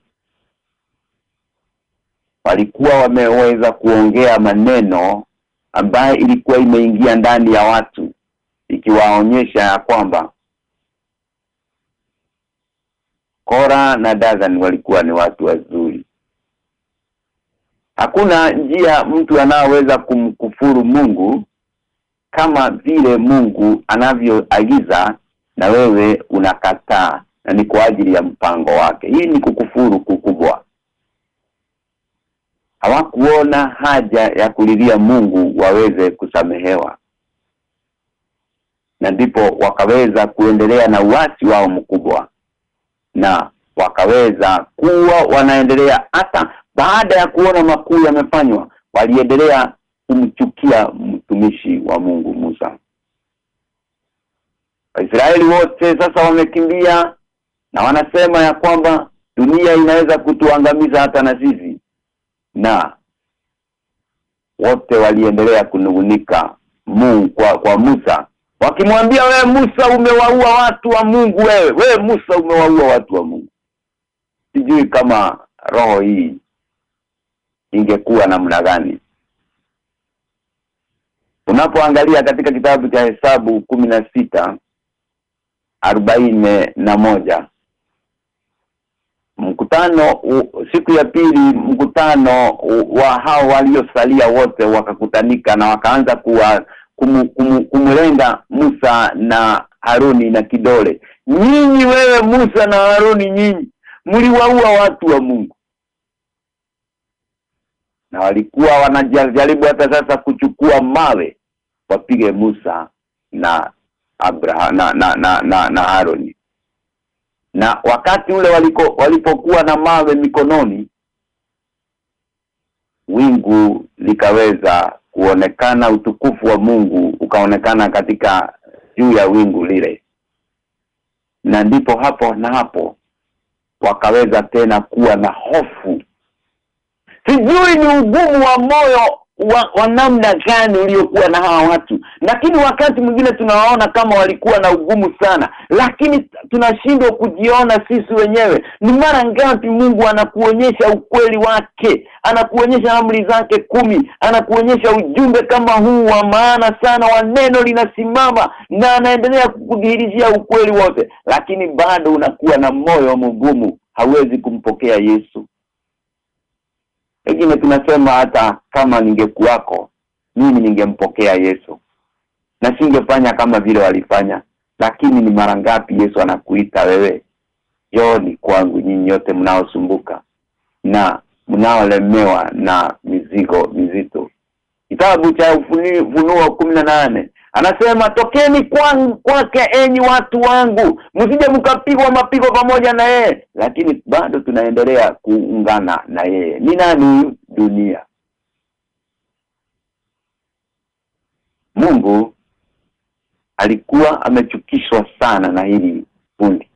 walikuwa wameweza kuongea maneno ambaye ilikuwa imeingia ndani ya watu ikiwaonyesha ya kwamba Kora na Dathan walikuwa ni watu wazuri. Hakuna njia mtu anaweza kumkufuru Mungu kama vile Mungu anavyoagiza na wewe unakataa na ni kwa ajili ya mpango wake. Hii ni kukufuru kukubwa. Hawakuona haja ya kulilia Mungu waweze kusamehewa. Na ndipo wakaweza kuendelea na uasi wao mkubwa. Na wakaweza kuwa wanaendelea hata baada ya kuona makuu yamefanywa waliendelea kumchukia mtumishi wa Mungu Musa. Waisraeli wote sasa wamekimbia na wanasema ya kwamba dunia inaweza kutuangamiza hata na sisi. Na wote waliendelea kunungunika Mungu kwa, kwa Musa. Wakimwambia wewe Musa umewaua watu wa Mungu wewe. Wewe Musa umewaua watu wa Mungu. Sijui kama roho hii ingekuwa namna gani. Unapoangalia katika kitabu cha hesabu na sita arobaini na moja mkutano u, siku ya pili mkutano wa hao waliosalia wote wakakutanika na wakaanza kuwa kumlenga Musa na Haruni na kidole. Nyinyi wewe Musa na Haruni nyinyi mliwaua watu wa Mungu. Na walikuwa wanajaribu hata sasa kuchukua mawe wapige Musa na Abraham na na na, na, na Haruni na wakati ule waliko walipokuwa na mawe mikononi wingu likaweza kuonekana utukufu wa Mungu ukaonekana katika juu ya wingu lile. Na ndipo hapo na hapo wakaweza tena kuwa na hofu. Sijui ni ugumu wa moyo wa, wa namna gani uliokuwa na hawa watu. Lakini wakati mwingine tunawaona kama walikuwa na ugumu sana. Lakini tunashindwa kujiona sisi wenyewe. Ni mara ngapi Mungu anakuonyesha ukweli wake? Anakuonyesha amri zake kumi. Anakuonyesha ujumbe kama huu wa maana sana wa neno linasimama na anaendelea kukudhihirishia ukweli wote. Lakini bado unakuwa na moyo mgumu. Hawezi kumpokea Yesu Pengine tunasema hata kama ningekuwako mimi ningempokea Yesu. Na singefanya kama vile walifanya. Lakini ni mara ngapi Yesu anakuita wewe? Joni kwangu nyinyi yote mnaosumbuka na mnaolemewa na mizigo mizito. Kitabu cha Ufunuo kumi na nane anasema tokeni kwake enyi watu wangu. Msije mkapigwa mapigo pamoja na yeye. Lakini bado tunaendelea kuungana na yeye. Ni nani? Dunia. Mungu alikuwa amechukishwa sana na hili kundi.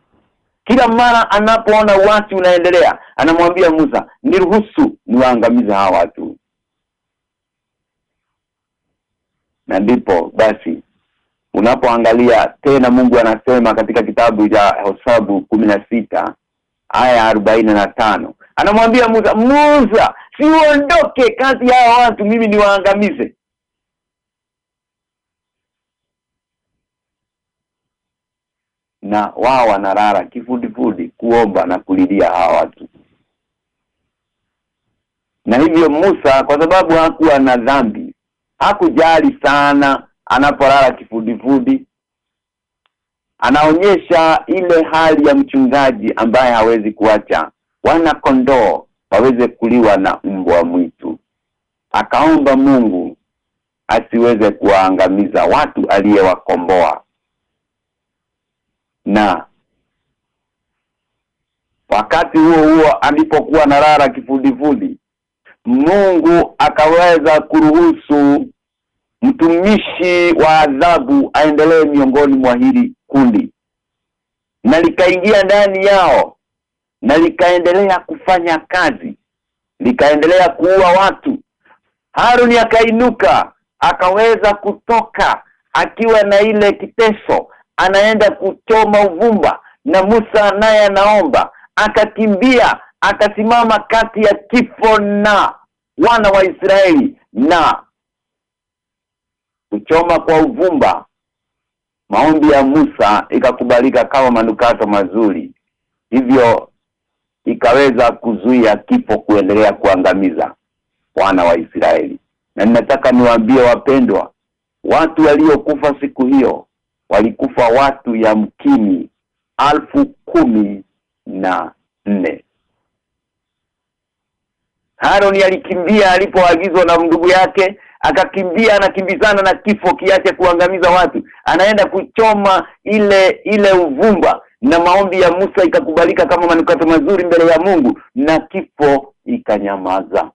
Kila mara anapoona watu unaendelea anamwambia Musa niruhusu niwaangamize hawa watu na ndipo basi unapoangalia tena Mungu anasema katika kitabu cha na sita aya na tano anamwambia Musa Musa siondoke kati ya watu mimi niwaangamize. Na wao wanarara kifudifudi kuomba na kulilia hawa watu. Na hivyo Musa kwa sababu hakuwa na dhambi hakujali sana anapolala kifudifudi. Anaonyesha ile hali ya mchungaji ambaye hawezi kuacha. Wana kondoo waweze kuliwa na mbwa mwitu. Akaomba Mungu asiweze kuwaangamiza watu aliyewakomboa. Na wakati huo huo alipokuwa nalala kifudifudi Mungu akaweza kuruhusu mtumishi wa adhabu aendelee miongoni mwa hili kundi. Na likaingia ndani yao na likaendelea kufanya kazi likaendelea kuua watu. Haruni akainuka akaweza kutoka akiwa na ile kiteso anaenda kuchoma uvumba na Musa naye anaomba akakimbia akasimama kati ya kifo na wana wa Israeli na kuchoma kwa uvumba. Maombi ya Musa ikakubalika kama manukato mazuri. Hivyo ikaweza kuzuia kifo kuendelea kuangamiza wana wa Israeli. Na ninataka niwaambie wapendwa watu waliokufa siku hiyo walikufa watu ya mkini alfu kumi na nne Haroni alikimbia alipoagizwa na ndugu yake akakimbia anakimbizana na kifo kiache kuangamiza watu. Anaenda kuchoma ile ile uvumba na maombi ya Musa ikakubalika kama manukato mazuri mbele ya Mungu na kifo ikanyamaza.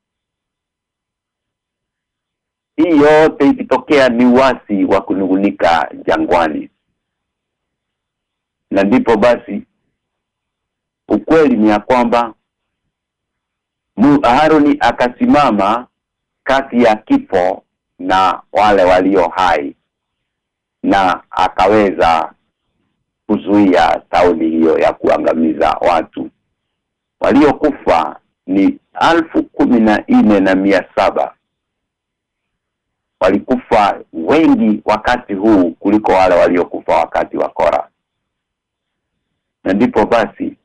Hii yote ikitokea ni wasi wa kunungunika jangwani. Na ndipo basi ukweli ni ya kwamba Haruni akasimama kati ya kifo na wale walio hai na akaweza kuzuia tauni hiyo ya kuangamiza watu. Waliokufa ni alfu kumi na nne na mia saba. Walikufa wengi wakati huu kuliko wale waliokufa wakati wa Kora. Na ndipo basi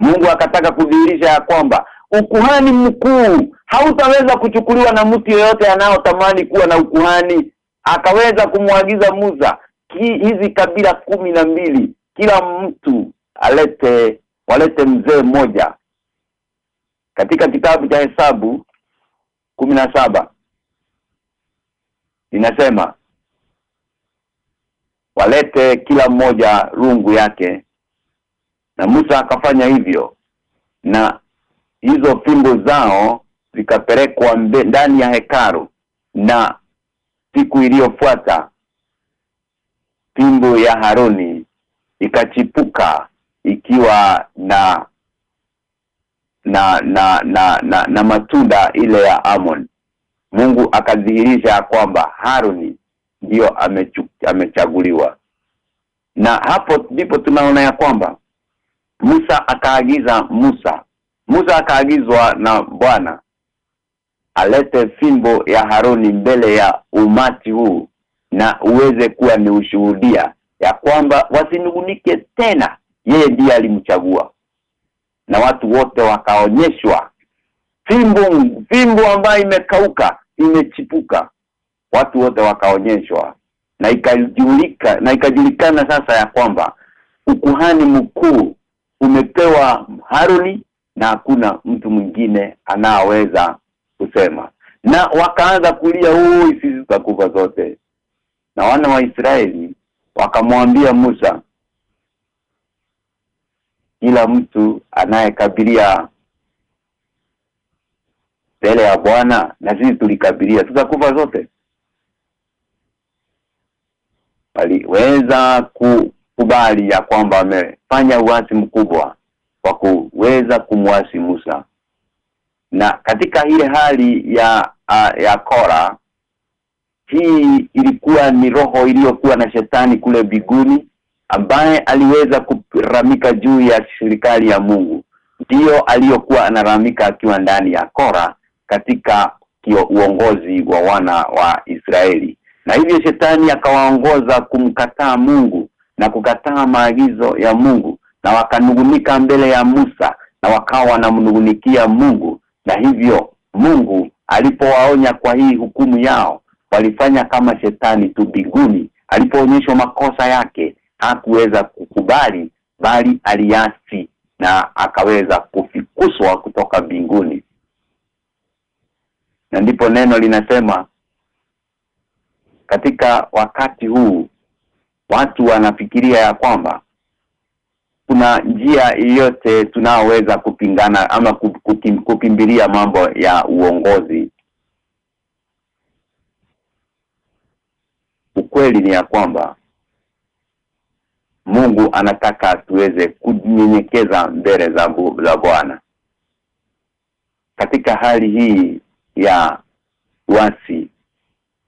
Mungu akataka kudhihirisha ya kwamba ukuhani mkuu hautaweza kuchukuliwa na mtu yeyote anayotamani kuwa na ukuhani. Akaweza kumwagiza Musa hizi kabila kumi na mbili. Kila mtu alete walete mzee mmoja. Katika kitabu cha hesabu kumi na saba inasema walete kila mmoja rungu yake. Na Musa akafanya hivyo na hizo fimbo zao zikapelekwa ndani ya hekaru na siku iliyofuata fimbo ya Haroni ikachipuka ikiwa na na na na na, na matunda ile ya Amon. Mungu akadhihirisha kwamba Haroni ndiyo amechaguliwa. Na hapo ndipo tunaona ya kwamba Musa akaagiza Musa Musa akaagizwa na Bwana alete fimbo ya Haroni mbele ya umati huu na uweze kuwa ni ushuhudia ya kwamba wasinungunike tena. Yeye ndiye alimchagua. Na watu wote wakaonyeshwa. Fimbo fimbo ambayo imekauka imechipuka. Watu wote wakaonyeshwa. Na ikajulika na ikajulikana sasa ya kwamba ukuhani mkuu umepewa Haruni na hakuna mtu mwingine anaweza kusema. Na wakaanza kulia huu sisi tutakufa zote na wana wa Israeli wakamwambia Musa kila mtu anayekabilia mbele ya Bwana na sisi tulikabilia tutakufa zote waliweza kukubali ya kwamba amefanya uasi mkubwa kwa kuweza kumwasi Musa. Na katika ile hali ya ya Kora hii ilikuwa ni roho iliyokuwa na shetani kule biguni ambaye aliweza kuramika juu ya serikali ya Mungu. Ndiyo aliyokuwa anaramika akiwa ndani ya Kora katika kio uongozi wa wana wa Israeli. Na hivyo shetani akawaongoza kumkataa Mungu na kukataa maagizo ya Mungu na wakanungunika mbele ya Musa na wakawa wanamnungunikia Mungu. Na hivyo Mungu alipowaonya kwa hii hukumu yao walifanya kama shetani tu binguni alipoonyeshwa makosa yake hakuweza kukubali bali aliasi na akaweza kufikuswa kutoka binguni na ndipo neno linasema katika wakati huu watu wanafikiria ya kwamba kuna njia yote tunaoweza kupingana ama kukim, kukimbilia mambo ya uongozi? Ukweli ni ya kwamba Mungu anataka tuweze kunyenyekeza mbele za za Bwana. Katika hali hii ya wasi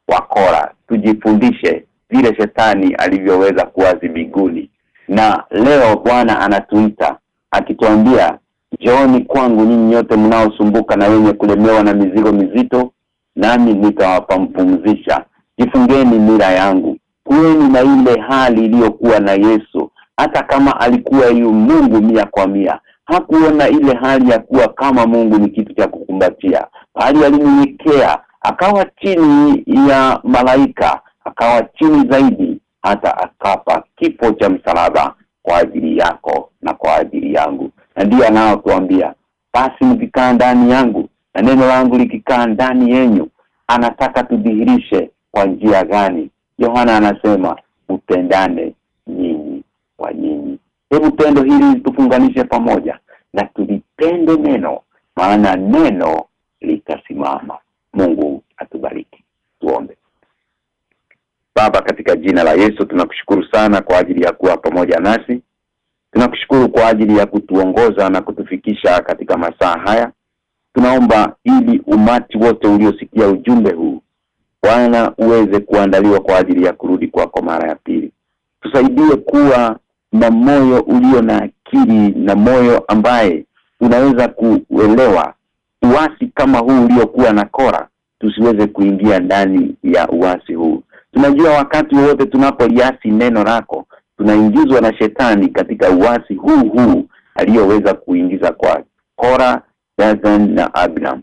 wa Kora tujifundishe vile shetani alivyoweza kuwazi biguni na leo Bwana anatuita akituambia Jooni kwangu nyinyi nyote mnaosumbuka na wenye kulemewa na mizigo mizito nami nitawapampumzisha jifungeni mira yangu. Kuweni na ile hali iliyokuwa na Yesu hata kama alikuwa yu Mungu mia kwa mia. Hakuona ile hali ya kuwa kama Mungu ni kitu cha kukumbatia. Bali alinyenyekea akawa chini ya malaika akawa chini zaidi hata akapa kifo cha msalaba kwa ajili yako na kwa ajili yangu. Na ndiyo anaotuambia basi mkikaa ndani yangu na neno langu likikaa ndani yenyu anataka tudhihirishe kwa njia gani? Yohana anasema upendane nyinyi kwa nyinyi. Hebu tendo hili tufunganishe pamoja na tulipende neno maana neno likasimama. Mungu atubariki. Tuombe Baba katika jina la Yesu tunakushukuru sana kwa ajili ya kuwa pamoja nasi. Tunakushukuru kwa ajili ya kutuongoza na kutufikisha katika masaa haya. Tunaomba ili umati wote uliosikia ujumbe huu Bwana uweze kuandaliwa kwa ajili ya kurudi kwako mara ya pili. Tusaidie kuwa na moyo ulio na akili na moyo ambaye unaweza kuelewa uasi kama huu uliokuwa na Kora tusiweze kuingia ndani ya uasi huu tunajua wakati wote tunapoliasi neno lako tunaingizwa na shetani katika uasi huu huu aliyoweza kuingiza kwa Kora Dathan na Abiram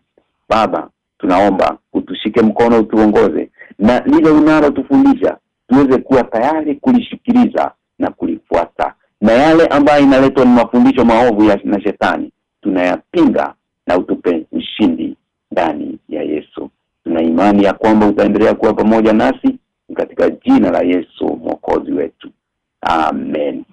baba tunaomba utushike mkono utuongoze na lile unalotufundisha tuweze kuwa tayari kulishikiliza na kulifuata. Na yale ambayo inaletwa ni mafundisho maovu ya na shetani tunayapinga na utupe ushindi ndani ya Yesu. Tuna imani ya kwamba utaendelea kuwa pamoja nasi katika jina la Yesu mwokozi wetu. Amen.